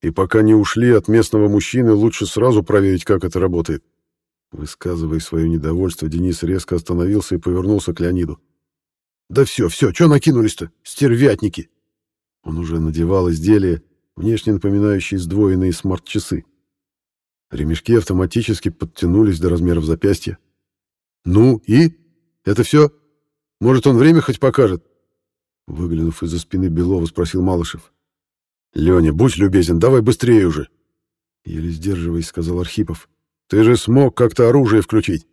И пока не ушли от местного мужчины, лучше сразу проверить, как это работает. Высказывая свое недовольство, Денис резко остановился и повернулся к Леониду. «Да все, все, что накинулись-то? Стервятники!» Он уже надевал изделие, внешне напоминающие сдвоенные смарт-часы. Ремешки автоматически подтянулись до размеров запястья. «Ну и? Это все? Может, он время хоть покажет?» Выглянув из-за спины Белова, спросил Малышев. «Леня, будь любезен, давай быстрее уже!» Еле сдерживаясь, сказал Архипов. «Ты же смог как-то оружие включить!»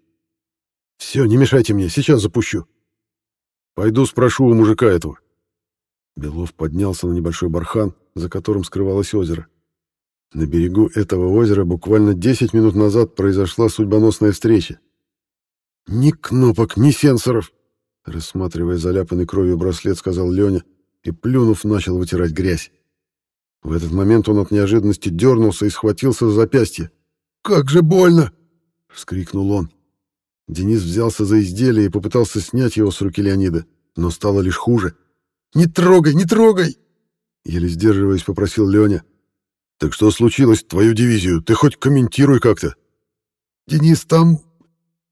«Все, не мешайте мне, сейчас запущу!» «Пойду спрошу у мужика этого. Белов поднялся на небольшой бархан, за которым скрывалось озеро. На берегу этого озера буквально 10 минут назад произошла судьбоносная встреча. «Ни кнопок, ни сенсоров!» Рассматривая заляпанный кровью браслет, сказал Леня и, плюнув, начал вытирать грязь. В этот момент он от неожиданности дернулся и схватился за запястье. «Как же больно!» — вскрикнул он. Денис взялся за изделие и попытался снять его с руки Леонида, но стало лишь хуже. Не трогай, не трогай!» Еле сдерживаясь, попросил Леня. «Так что случилось, твою дивизию? Ты хоть комментируй как-то!» «Денис, там...»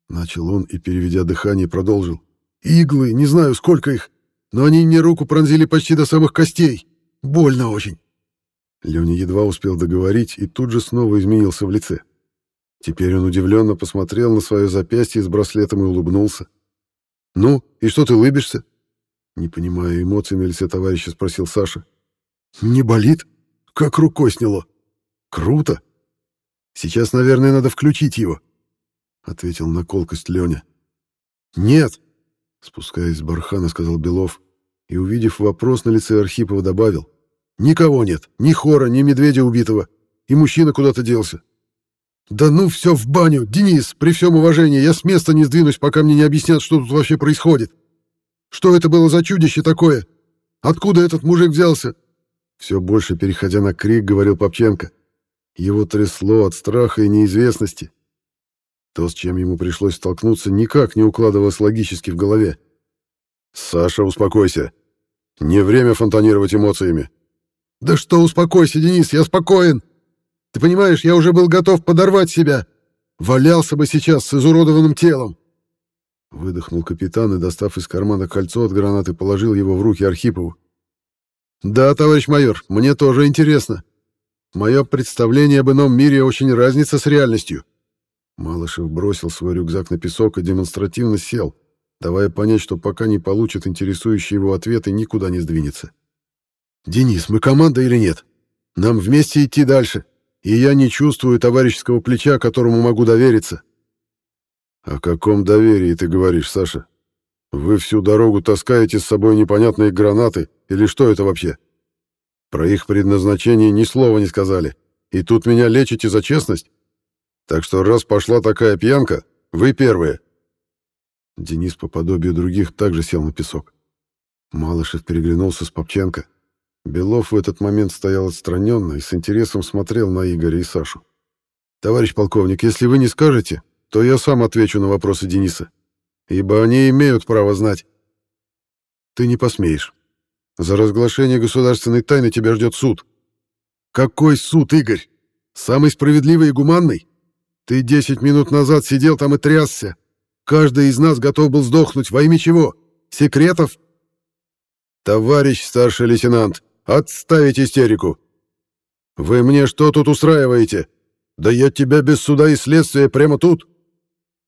Начал он и, переведя дыхание, продолжил. «Иглы, не знаю, сколько их, но они мне руку пронзили почти до самых костей. Больно очень». Леня едва успел договорить и тут же снова изменился в лице. Теперь он удивленно посмотрел на свое запястье с браслетом и улыбнулся. «Ну, и что ты улыбишься? Не понимая эмоций на лице товарища, спросил Саша. «Не болит? Как рукой сняло. Круто. Сейчас, наверное, надо включить его», — ответил на колкость Леня. «Нет», — спускаясь с бархана, сказал Белов, и, увидев вопрос на лице Архипова, добавил. «Никого нет, ни хора, ни медведя убитого, и мужчина куда-то делся». «Да ну все в баню! Денис, при всем уважении, я с места не сдвинусь, пока мне не объяснят, что тут вообще происходит!» Что это было за чудище такое? Откуда этот мужик взялся?» Все больше, переходя на крик, говорил Попченко. Его трясло от страха и неизвестности. То, с чем ему пришлось столкнуться, никак не укладывалось логически в голове. «Саша, успокойся. Не время фонтанировать эмоциями». «Да что успокойся, Денис, я спокоен. Ты понимаешь, я уже был готов подорвать себя. Валялся бы сейчас с изуродованным телом». Выдохнул капитан и, достав из кармана кольцо от гранаты, положил его в руки Архипову. «Да, товарищ майор, мне тоже интересно. Мое представление об ином мире очень разнится с реальностью». Малышев бросил свой рюкзак на песок и демонстративно сел, давая понять, что пока не получит интересующий его ответ и никуда не сдвинется. «Денис, мы команда или нет? Нам вместе идти дальше, и я не чувствую товарищеского плеча, которому могу довериться». «О каком доверии ты говоришь, Саша? Вы всю дорогу таскаете с собой непонятные гранаты, или что это вообще? Про их предназначение ни слова не сказали, и тут меня лечите за честность? Так что раз пошла такая пьянка, вы первые». Денис по подобию других также сел на песок. Малышев переглянулся с Попченко. Белов в этот момент стоял отстраненно и с интересом смотрел на Игоря и Сашу. «Товарищ полковник, если вы не скажете, то я сам отвечу на вопросы Дениса, ибо они имеют право знать. Ты не посмеешь. За разглашение государственной тайны тебя ждет суд. Какой суд, Игорь? Самый справедливый и гуманный? Ты десять минут назад сидел там и трясся. Каждый из нас готов был сдохнуть. Во имя чего? Секретов? Товарищ старший лейтенант, отставить истерику. Вы мне что тут устраиваете? Да я тебя без суда и следствия прямо тут.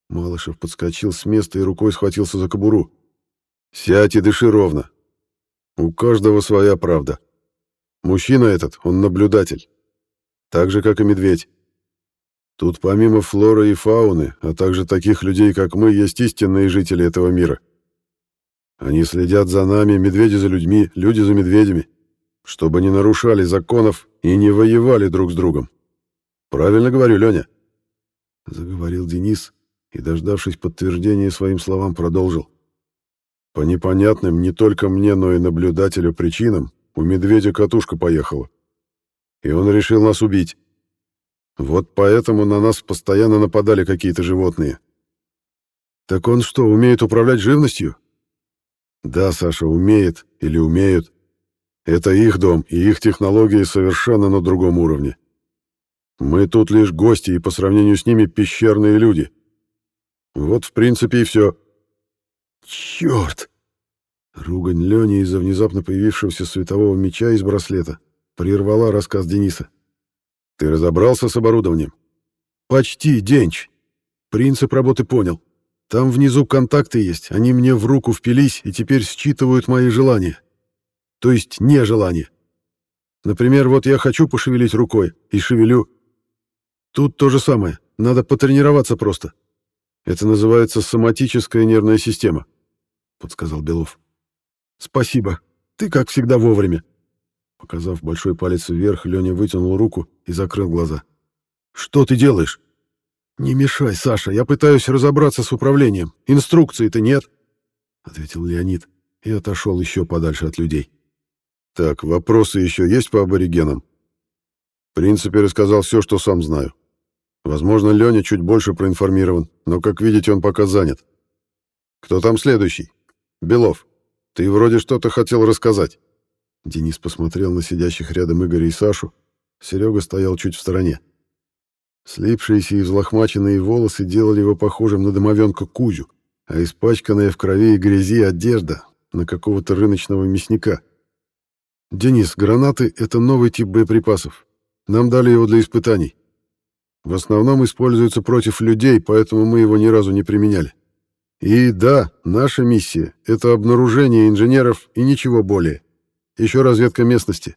Малышев подскочил с места и рукой схватился за кобуру. «Сядь и дыши ровно. У каждого своя правда. Мужчина этот, он наблюдатель. Так же, как и медведь. Тут помимо флоры и фауны, а также таких людей, как мы, есть истинные жители этого мира. Они следят за нами, медведи за людьми, люди за медведями, чтобы не нарушали законов и не воевали друг с другом. Правильно говорю, Леня?» Заговорил Денис, и, дождавшись подтверждения своим словам, продолжил. По непонятным не только мне, но и наблюдателю причинам у медведя катушка поехала. И он решил нас убить. Вот поэтому на нас постоянно нападали какие-то животные. Так он что, умеет управлять живностью? Да, Саша, умеет или умеют. Это их дом, и их технологии совершенно на другом уровне. Мы тут лишь гости, и по сравнению с ними пещерные люди. Вот, в принципе, и все. Черт! Ругань Лени из-за внезапно появившегося светового меча из браслета прервала рассказ Дениса. Ты разобрался с оборудованием? Почти, Денч. Принцип работы понял. Там внизу контакты есть, они мне в руку впились и теперь считывают мои желания. То есть нежелания. Например, вот я хочу пошевелить рукой и шевелю. Тут то же самое, надо потренироваться просто. Это называется соматическая нервная система, подсказал Белов. Спасибо. Ты, как всегда, вовремя. Показав большой палец вверх, Леня вытянул руку и закрыл глаза. Что ты делаешь? Не мешай, Саша, я пытаюсь разобраться с управлением. Инструкции-то нет, ответил Леонид и отошел еще подальше от людей. Так, вопросы еще есть по аборигенам? В принципе, рассказал все, что сам знаю. Возможно, Леня чуть больше проинформирован, но, как видите, он пока занят. Кто там следующий? Белов. Ты вроде что-то хотел рассказать. Денис посмотрел на сидящих рядом Игоря и Сашу. Серега стоял чуть в стороне. Слипшиеся и взлохмаченные волосы делали его похожим на домовенка Кузю, а испачканная в крови и грязи одежда — на какого-то рыночного мясника. «Денис, гранаты — это новый тип боеприпасов. Нам дали его для испытаний. В основном используется против людей, поэтому мы его ни разу не применяли. И да, наша миссия — это обнаружение инженеров и ничего более. Еще разведка местности.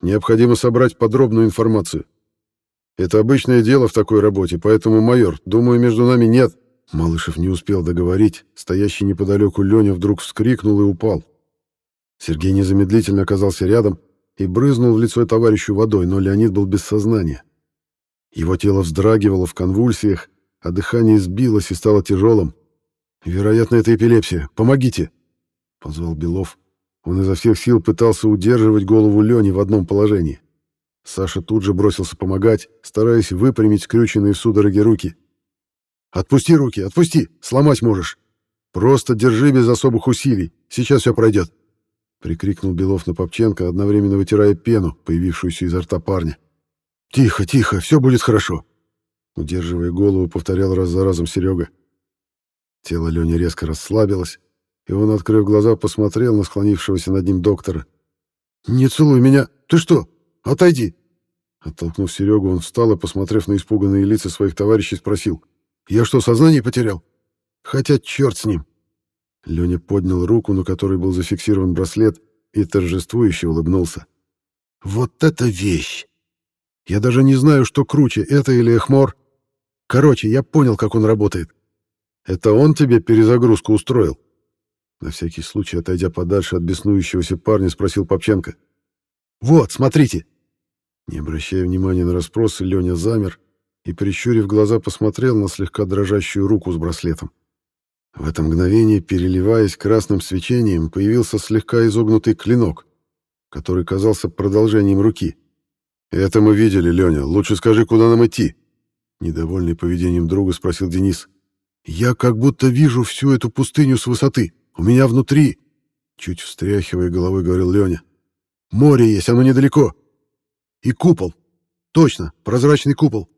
Необходимо собрать подробную информацию. Это обычное дело в такой работе, поэтому, майор, думаю, между нами нет. Малышев не успел договорить. Стоящий неподалеку Леня вдруг вскрикнул и упал. Сергей незамедлительно оказался рядом и брызнул в лицо товарищу водой, но Леонид был без сознания. Его тело вздрагивало в конвульсиях, а дыхание сбилось и стало тяжелым. «Вероятно, это эпилепсия. Помогите!» — позвал Белов. Он изо всех сил пытался удерживать голову Лени в одном положении. Саша тут же бросился помогать, стараясь выпрямить скрюченные в судороге руки. «Отпусти руки, отпусти! Сломать можешь! Просто держи без особых усилий, сейчас все пройдет!» Прикрикнул Белов на Попченко, одновременно вытирая пену, появившуюся изо рта парня. «Тихо, тихо, все будет хорошо!» Удерживая голову, повторял раз за разом Серега. Тело Лени резко расслабилось, и он, открыв глаза, посмотрел на склонившегося над ним доктора. «Не целуй меня! Ты что? Отойди!» Оттолкнув Серегу, он встал и, посмотрев на испуганные лица своих товарищей, спросил. «Я что, сознание потерял? Хотя черт с ним!» Леня поднял руку, на которой был зафиксирован браслет, и торжествующе улыбнулся. «Вот это вещь! Я даже не знаю, что круче, это или Эхмор. Короче, я понял, как он работает. Это он тебе перезагрузку устроил?» На всякий случай, отойдя подальше от беснующегося парня, спросил Попченко. «Вот, смотрите!» Не обращая внимания на расспросы, Леня замер и, прищурив глаза, посмотрел на слегка дрожащую руку с браслетом. В это мгновение, переливаясь красным свечением, появился слегка изогнутый клинок, который казался продолжением руки. «Это мы видели, Леня. Лучше скажи, куда нам идти?» Недовольный поведением друга спросил Денис. «Я как будто вижу всю эту пустыню с высоты. У меня внутри...» Чуть встряхивая головой, говорил Леня. «Море есть, оно недалеко. И купол. Точно, прозрачный купол.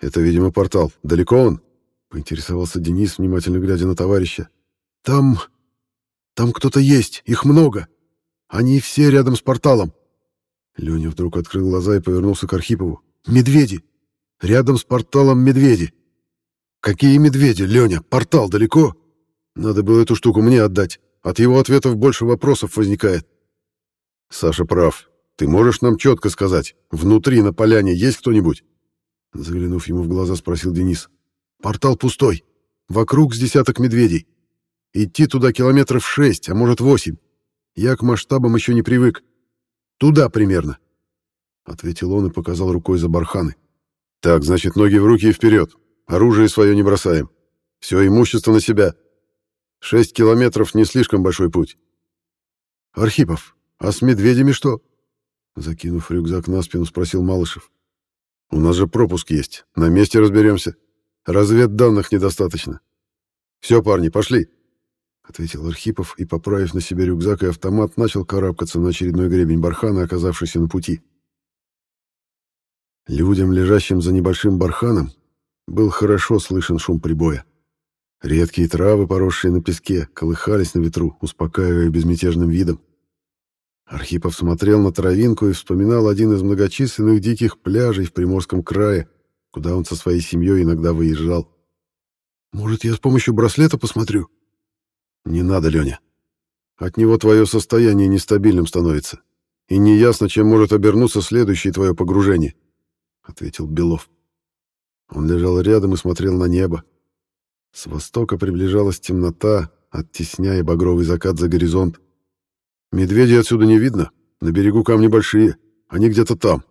Это, видимо, портал. Далеко он?» Поинтересовался Денис, внимательно глядя на товарища. «Там... там кто-то есть, их много. Они все рядом с порталом». Леня вдруг открыл глаза и повернулся к Архипову. «Медведи! Рядом с порталом медведи!» «Какие медведи, Леня? Портал далеко?» «Надо было эту штуку мне отдать. От его ответов больше вопросов возникает». «Саша прав. Ты можешь нам четко сказать, внутри на поляне есть кто-нибудь?» Заглянув ему в глаза, спросил Денис. Портал пустой. Вокруг с десяток медведей. Идти туда километров шесть, а может восемь. Я к масштабам еще не привык. Туда примерно. Ответил он и показал рукой за барханы. Так, значит, ноги в руки и вперед. Оружие свое не бросаем. Все имущество на себя. Шесть километров — не слишком большой путь. Архипов, а с медведями что? Закинув рюкзак на спину, спросил Малышев. У нас же пропуск есть. На месте разберемся. Разведданных недостаточно. Все, парни, пошли, ответил Архипов и, поправив на себе рюкзак и автомат, начал карабкаться на очередной гребень бархана, оказавшийся на пути. Людям, лежащим за небольшим барханом, был хорошо слышен шум прибоя. Редкие травы, поросшие на песке, колыхались на ветру, успокаивая безмятежным видом. Архипов смотрел на травинку и вспоминал один из многочисленных диких пляжей в Приморском крае, куда он со своей семьей иногда выезжал. «Может, я с помощью браслета посмотрю?» «Не надо, Леня. От него твое состояние нестабильным становится, и неясно, чем может обернуться следующее твое погружение», — ответил Белов. Он лежал рядом и смотрел на небо. С востока приближалась темнота, оттесняя багровый закат за горизонт. Медведей отсюда не видно, на берегу камни большие, они где-то там.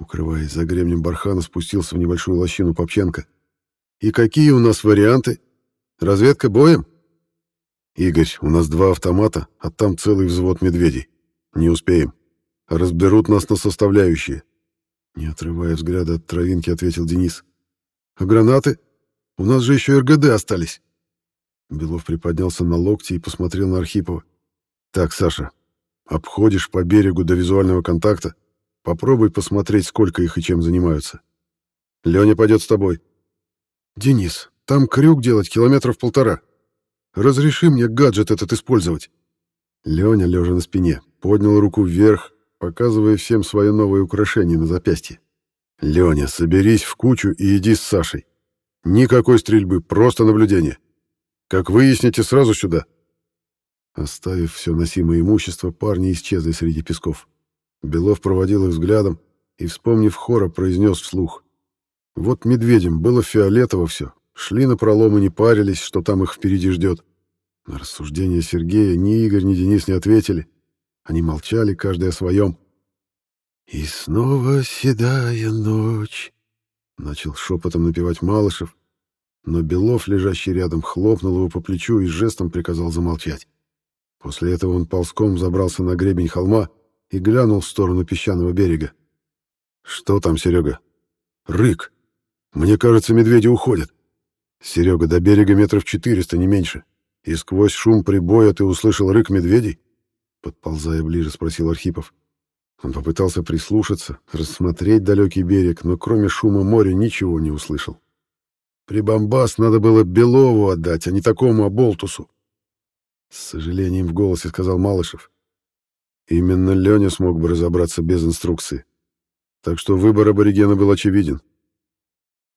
Укрываясь за гребнем бархана, спустился в небольшую лощину Попченко. «И какие у нас варианты? Разведка боем?» «Игорь, у нас два автомата, а там целый взвод медведей. Не успеем. Разберут нас на составляющие». Не отрывая взгляда от травинки, ответил Денис. «А гранаты? У нас же еще РГД остались». Белов приподнялся на локти и посмотрел на Архипова. «Так, Саша, обходишь по берегу до визуального контакта, Попробуй посмотреть, сколько их и чем занимаются. Леня пойдет с тобой. Денис, там крюк делать километров полтора. Разреши мне гаджет этот использовать. Леня, лежа на спине, поднял руку вверх, показывая всем свое новое украшение на запястье. Леня, соберись в кучу и иди с Сашей. Никакой стрельбы, просто наблюдение. Как выясните, сразу сюда. Оставив все носимое имущество, парни исчезли среди песков. Белов проводил их взглядом и, вспомнив хора, произнес вслух. Вот медведям было фиолетово все. Шли на пролом и не парились, что там их впереди ждет. На рассуждения Сергея ни Игорь, ни Денис не ответили. Они молчали, каждый о своем. «И снова седая ночь», — начал шепотом напевать Малышев, но Белов, лежащий рядом, хлопнул его по плечу и жестом приказал замолчать. После этого он ползком забрался на гребень холма и глянул в сторону песчаного берега. Что там, Серега? Рык. Мне кажется, медведи уходят. Серега, до берега метров четыреста, не меньше. И сквозь шум прибоя ты услышал рык медведей? Подползая ближе, спросил Архипов. Он попытался прислушаться, рассмотреть далекий берег, но кроме шума моря ничего не услышал. Прибамбас надо было Белову отдать, а не такому оболтусу. С сожалением в голосе сказал Малышев. Именно Леня смог бы разобраться без инструкции. Так что выбор аборигена был очевиден.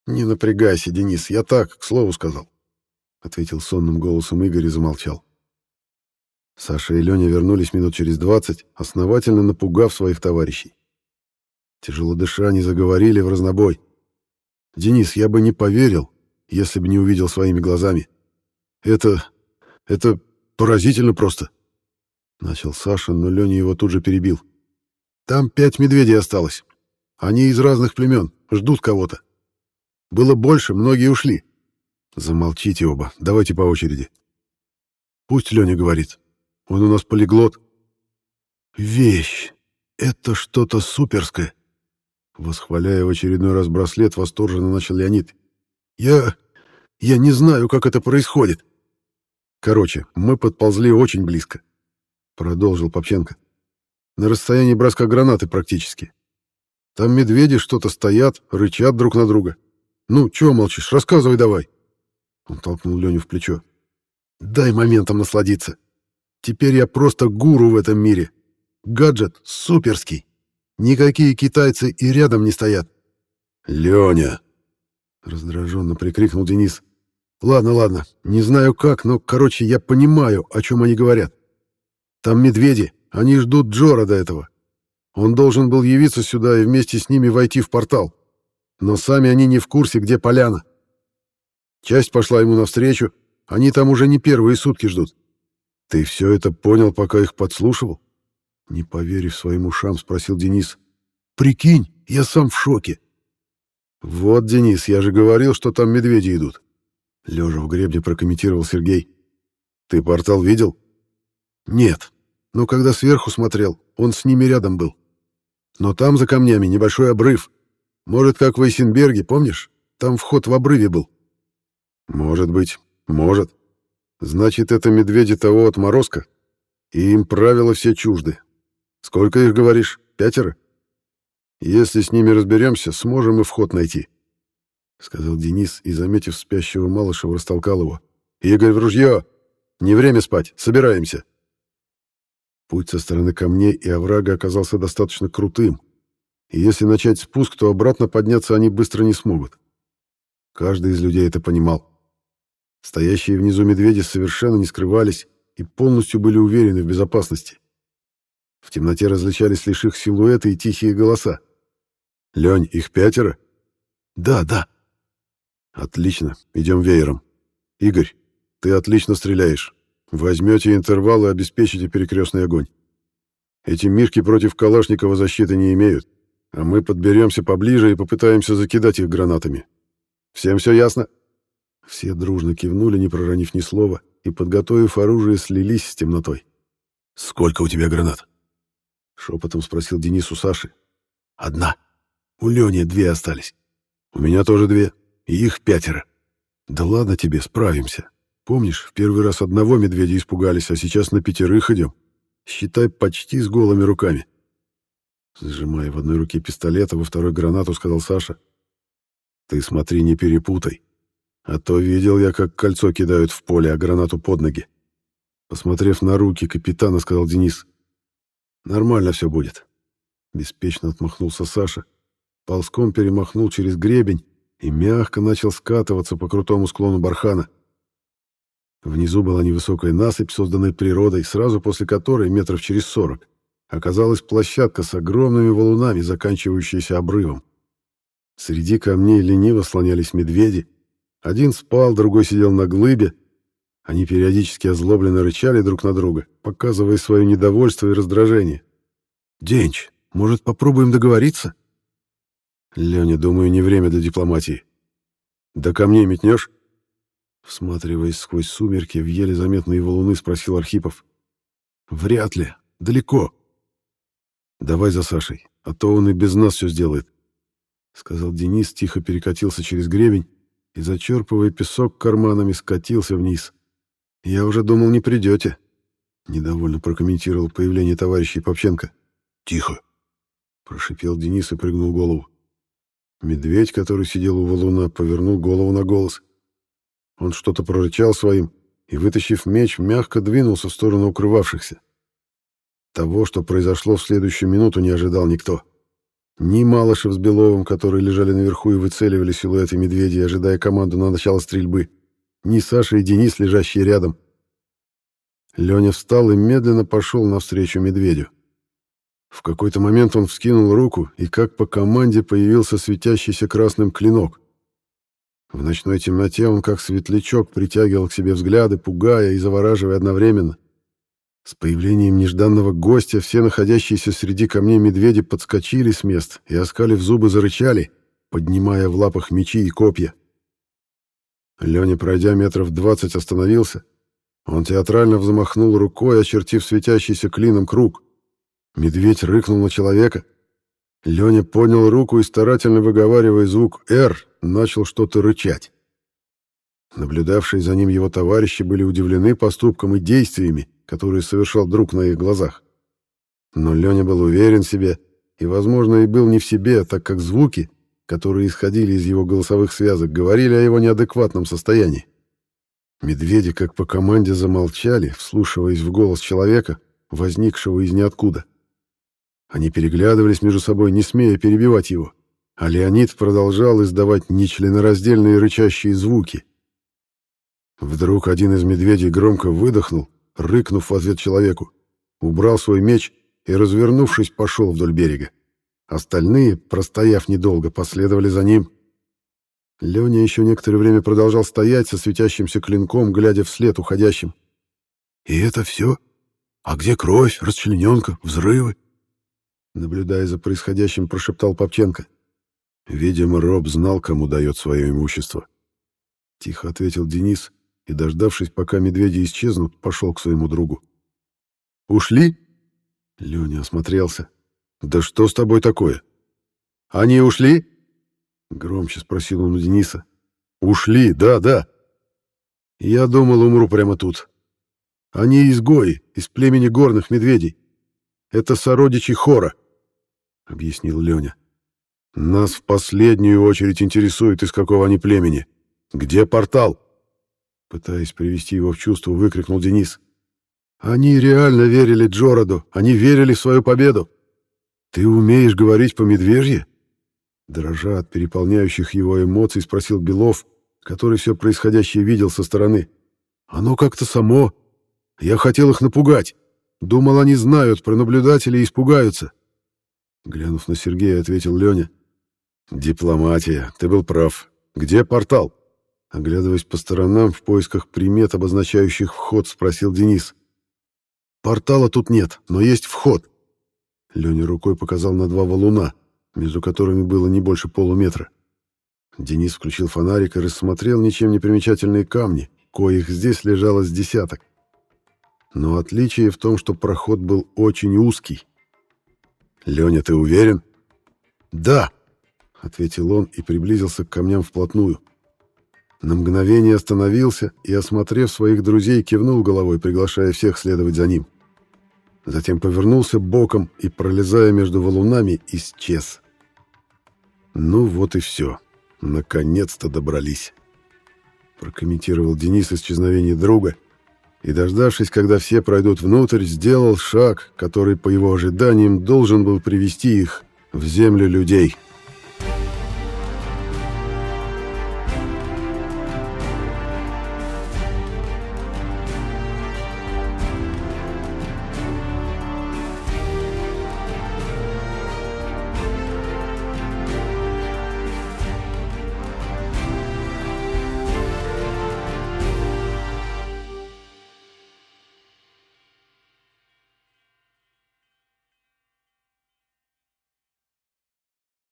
«Не напрягайся, Денис, я так, к слову сказал», — ответил сонным голосом Игорь и замолчал. Саша и Леня вернулись минут через двадцать, основательно напугав своих товарищей. Тяжело дыша, они заговорили в разнобой. «Денис, я бы не поверил, если бы не увидел своими глазами. Это... это поразительно просто!» Начал Саша, но Леня его тут же перебил. «Там пять медведей осталось. Они из разных племен, ждут кого-то. Было больше, многие ушли. Замолчите оба, давайте по очереди. Пусть Леня говорит. Он у нас полиглот. Вещь. Это что-то суперское. Восхваляя в очередной раз браслет, восторженно начал Леонид. Я... я не знаю, как это происходит. Короче, мы подползли очень близко. Продолжил Попченко. На расстоянии броска гранаты практически. Там медведи что-то стоят, рычат друг на друга. Ну, чего молчишь? Рассказывай давай. Он толкнул Леню в плечо. Дай моментом насладиться. Теперь я просто гуру в этом мире. Гаджет суперский. Никакие китайцы и рядом не стоят. Леня! Раздраженно прикрикнул Денис. Ладно, ладно. Не знаю как, но, короче, я понимаю, о чем они говорят. Там медведи. Они ждут Джора до этого. Он должен был явиться сюда и вместе с ними войти в портал. Но сами они не в курсе, где поляна. Часть пошла ему навстречу. Они там уже не первые сутки ждут. Ты все это понял, пока их подслушивал? Не поверив своим ушам, спросил Денис. Прикинь, я сам в шоке. Вот, Денис, я же говорил, что там медведи идут. Лежа в гребне прокомментировал Сергей. Ты портал видел? Нет. Но когда сверху смотрел, он с ними рядом был. Но там за камнями небольшой обрыв. Может, как в Эйсенберге, помнишь? Там вход в обрыве был. Может быть, может. Значит, это медведи того отморозка, и им правила все чужды. Сколько их, говоришь, пятеро? Если с ними разберемся, сможем и вход найти. Сказал Денис и, заметив спящего Малышева, растолкал его. «Игорь, в ружье! Не время спать, собираемся!» Путь со стороны камней и оврага оказался достаточно крутым, и если начать спуск, то обратно подняться они быстро не смогут. Каждый из людей это понимал. Стоящие внизу медведи совершенно не скрывались и полностью были уверены в безопасности. В темноте различались лишь их силуэты и тихие голоса. «Лень, их пятеро?» «Да, да». «Отлично, идем веером. Игорь, ты отлично стреляешь. Возьмете интервал и обеспечите перекрестный огонь. Эти мишки против Калашникова защиты не имеют, а мы подберемся поближе и попытаемся закидать их гранатами. Всем все ясно?» Все дружно кивнули, не проронив ни слова, и, подготовив оружие, слились с темнотой. «Сколько у тебя гранат?» — шепотом спросил Денис у Саши. «Одна. У Лени две остались. У меня тоже две, и их пятеро. Да ладно тебе, справимся. Помнишь, в первый раз одного медведя испугались, а сейчас на пятерых идем. Считай, почти с голыми руками. Сжимая в одной руке пистолет, а во второй гранату, сказал Саша. Ты смотри, не перепутай. А то видел я, как кольцо кидают в поле, а гранату под ноги. Посмотрев на руки капитана, сказал Денис. Нормально все будет. Беспечно отмахнулся Саша. Ползком перемахнул через гребень и мягко начал скатываться по крутому склону бархана. Внизу была невысокая насыпь, созданная природой, сразу после которой, метров через сорок, оказалась площадка с огромными валунами, заканчивающаяся обрывом. Среди камней лениво слонялись медведи. Один спал, другой сидел на глыбе. Они периодически озлобленно рычали друг на друга, показывая свое недовольство и раздражение. «Денч, может, попробуем договориться?» «Леня, думаю, не время для дипломатии. До камней метнешь?» Всматриваясь сквозь сумерки в еле заметные валуны, спросил Архипов. «Вряд ли. Далеко. Давай за Сашей, а то он и без нас все сделает. — сказал Денис, тихо перекатился через гребень и, зачерпывая песок карманами, скатился вниз. «Я уже думал, не придете», — недовольно прокомментировал появление товарища Попченко. «Тихо!» — прошипел Денис и прыгнул голову. Медведь, который сидел у валуна, повернул голову на голос. Он что-то прорычал своим и, вытащив меч, мягко двинулся в сторону укрывавшихся. Того, что произошло в следующую минуту, не ожидал никто. Ни Малышев с Беловым, которые лежали наверху и выцеливали силуэты медведей, ожидая команду на начало стрельбы, ни Саша и Денис, лежащие рядом. Леня встал и медленно пошел навстречу медведю. В какой-то момент он вскинул руку, и как по команде появился светящийся красным клинок. В ночной темноте он, как светлячок, притягивал к себе взгляды, пугая и завораживая одновременно. С появлением нежданного гостя все находящиеся среди камней медведи подскочили с мест и, оскалив зубы, зарычали, поднимая в лапах мечи и копья. Леня, пройдя метров двадцать, остановился. Он театрально взмахнул рукой, очертив светящийся клином круг. Медведь рыкнул на человека. Леня поднял руку и, старательно выговаривая звук «Р», начал что-то рычать. Наблюдавшие за ним его товарищи были удивлены поступком и действиями, которые совершал друг на их глазах. Но Леня был уверен в себе и, возможно, и был не в себе, так как звуки, которые исходили из его голосовых связок, говорили о его неадекватном состоянии. Медведи, как по команде, замолчали, вслушиваясь в голос человека, возникшего из ниоткуда. Они переглядывались между собой, не смея перебивать его, а Леонид продолжал издавать нечленораздельные рычащие звуки. Вдруг один из медведей громко выдохнул, рыкнув в ответ человеку, убрал свой меч и, развернувшись, пошел вдоль берега. Остальные, простояв недолго, последовали за ним. Леня еще некоторое время продолжал стоять со светящимся клинком, глядя вслед уходящим. «И это все? А где кровь, расчлененка, взрывы?» Наблюдая за происходящим, прошептал Попченко. Видимо, Роб знал, кому дает свое имущество. Тихо ответил Денис и, дождавшись, пока медведи исчезнут, пошел к своему другу. «Ушли?» Леня осмотрелся. «Да что с тобой такое?» «Они ушли?» Громче спросил он у Дениса. «Ушли, да, да». «Я думал, умру прямо тут. Они изгои, из племени горных медведей. Это сородичи Хора. — объяснил Леня. «Нас в последнюю очередь интересует, из какого они племени. Где портал?» Пытаясь привести его в чувство, выкрикнул Денис. «Они реально верили Джораду, они верили в свою победу. Ты умеешь говорить по-медвежье?» Дрожа от переполняющих его эмоций, спросил Белов, который все происходящее видел со стороны. «Оно как-то само. Я хотел их напугать. Думал, они знают про наблюдателей и испугаются. Глянув на Сергея, ответил Леня. «Дипломатия, ты был прав. Где портал?» Оглядываясь по сторонам в поисках примет, обозначающих вход, спросил Денис. «Портала тут нет, но есть вход». Леня рукой показал на два валуна, между которыми было не больше полуметра. Денис включил фонарик и рассмотрел ничем не примечательные камни, коих здесь лежало с десяток. Но отличие в том, что проход был очень узкий, «Леня, ты уверен?» «Да», — ответил он и приблизился к камням вплотную. На мгновение остановился и, осмотрев своих друзей, кивнул головой, приглашая всех следовать за ним. Затем повернулся боком и, пролезая между валунами, исчез. «Ну вот и все. Наконец-то добрались», — прокомментировал Денис исчезновение друга и, дождавшись, когда все пройдут внутрь, сделал шаг, который, по его ожиданиям, должен был привести их в землю людей —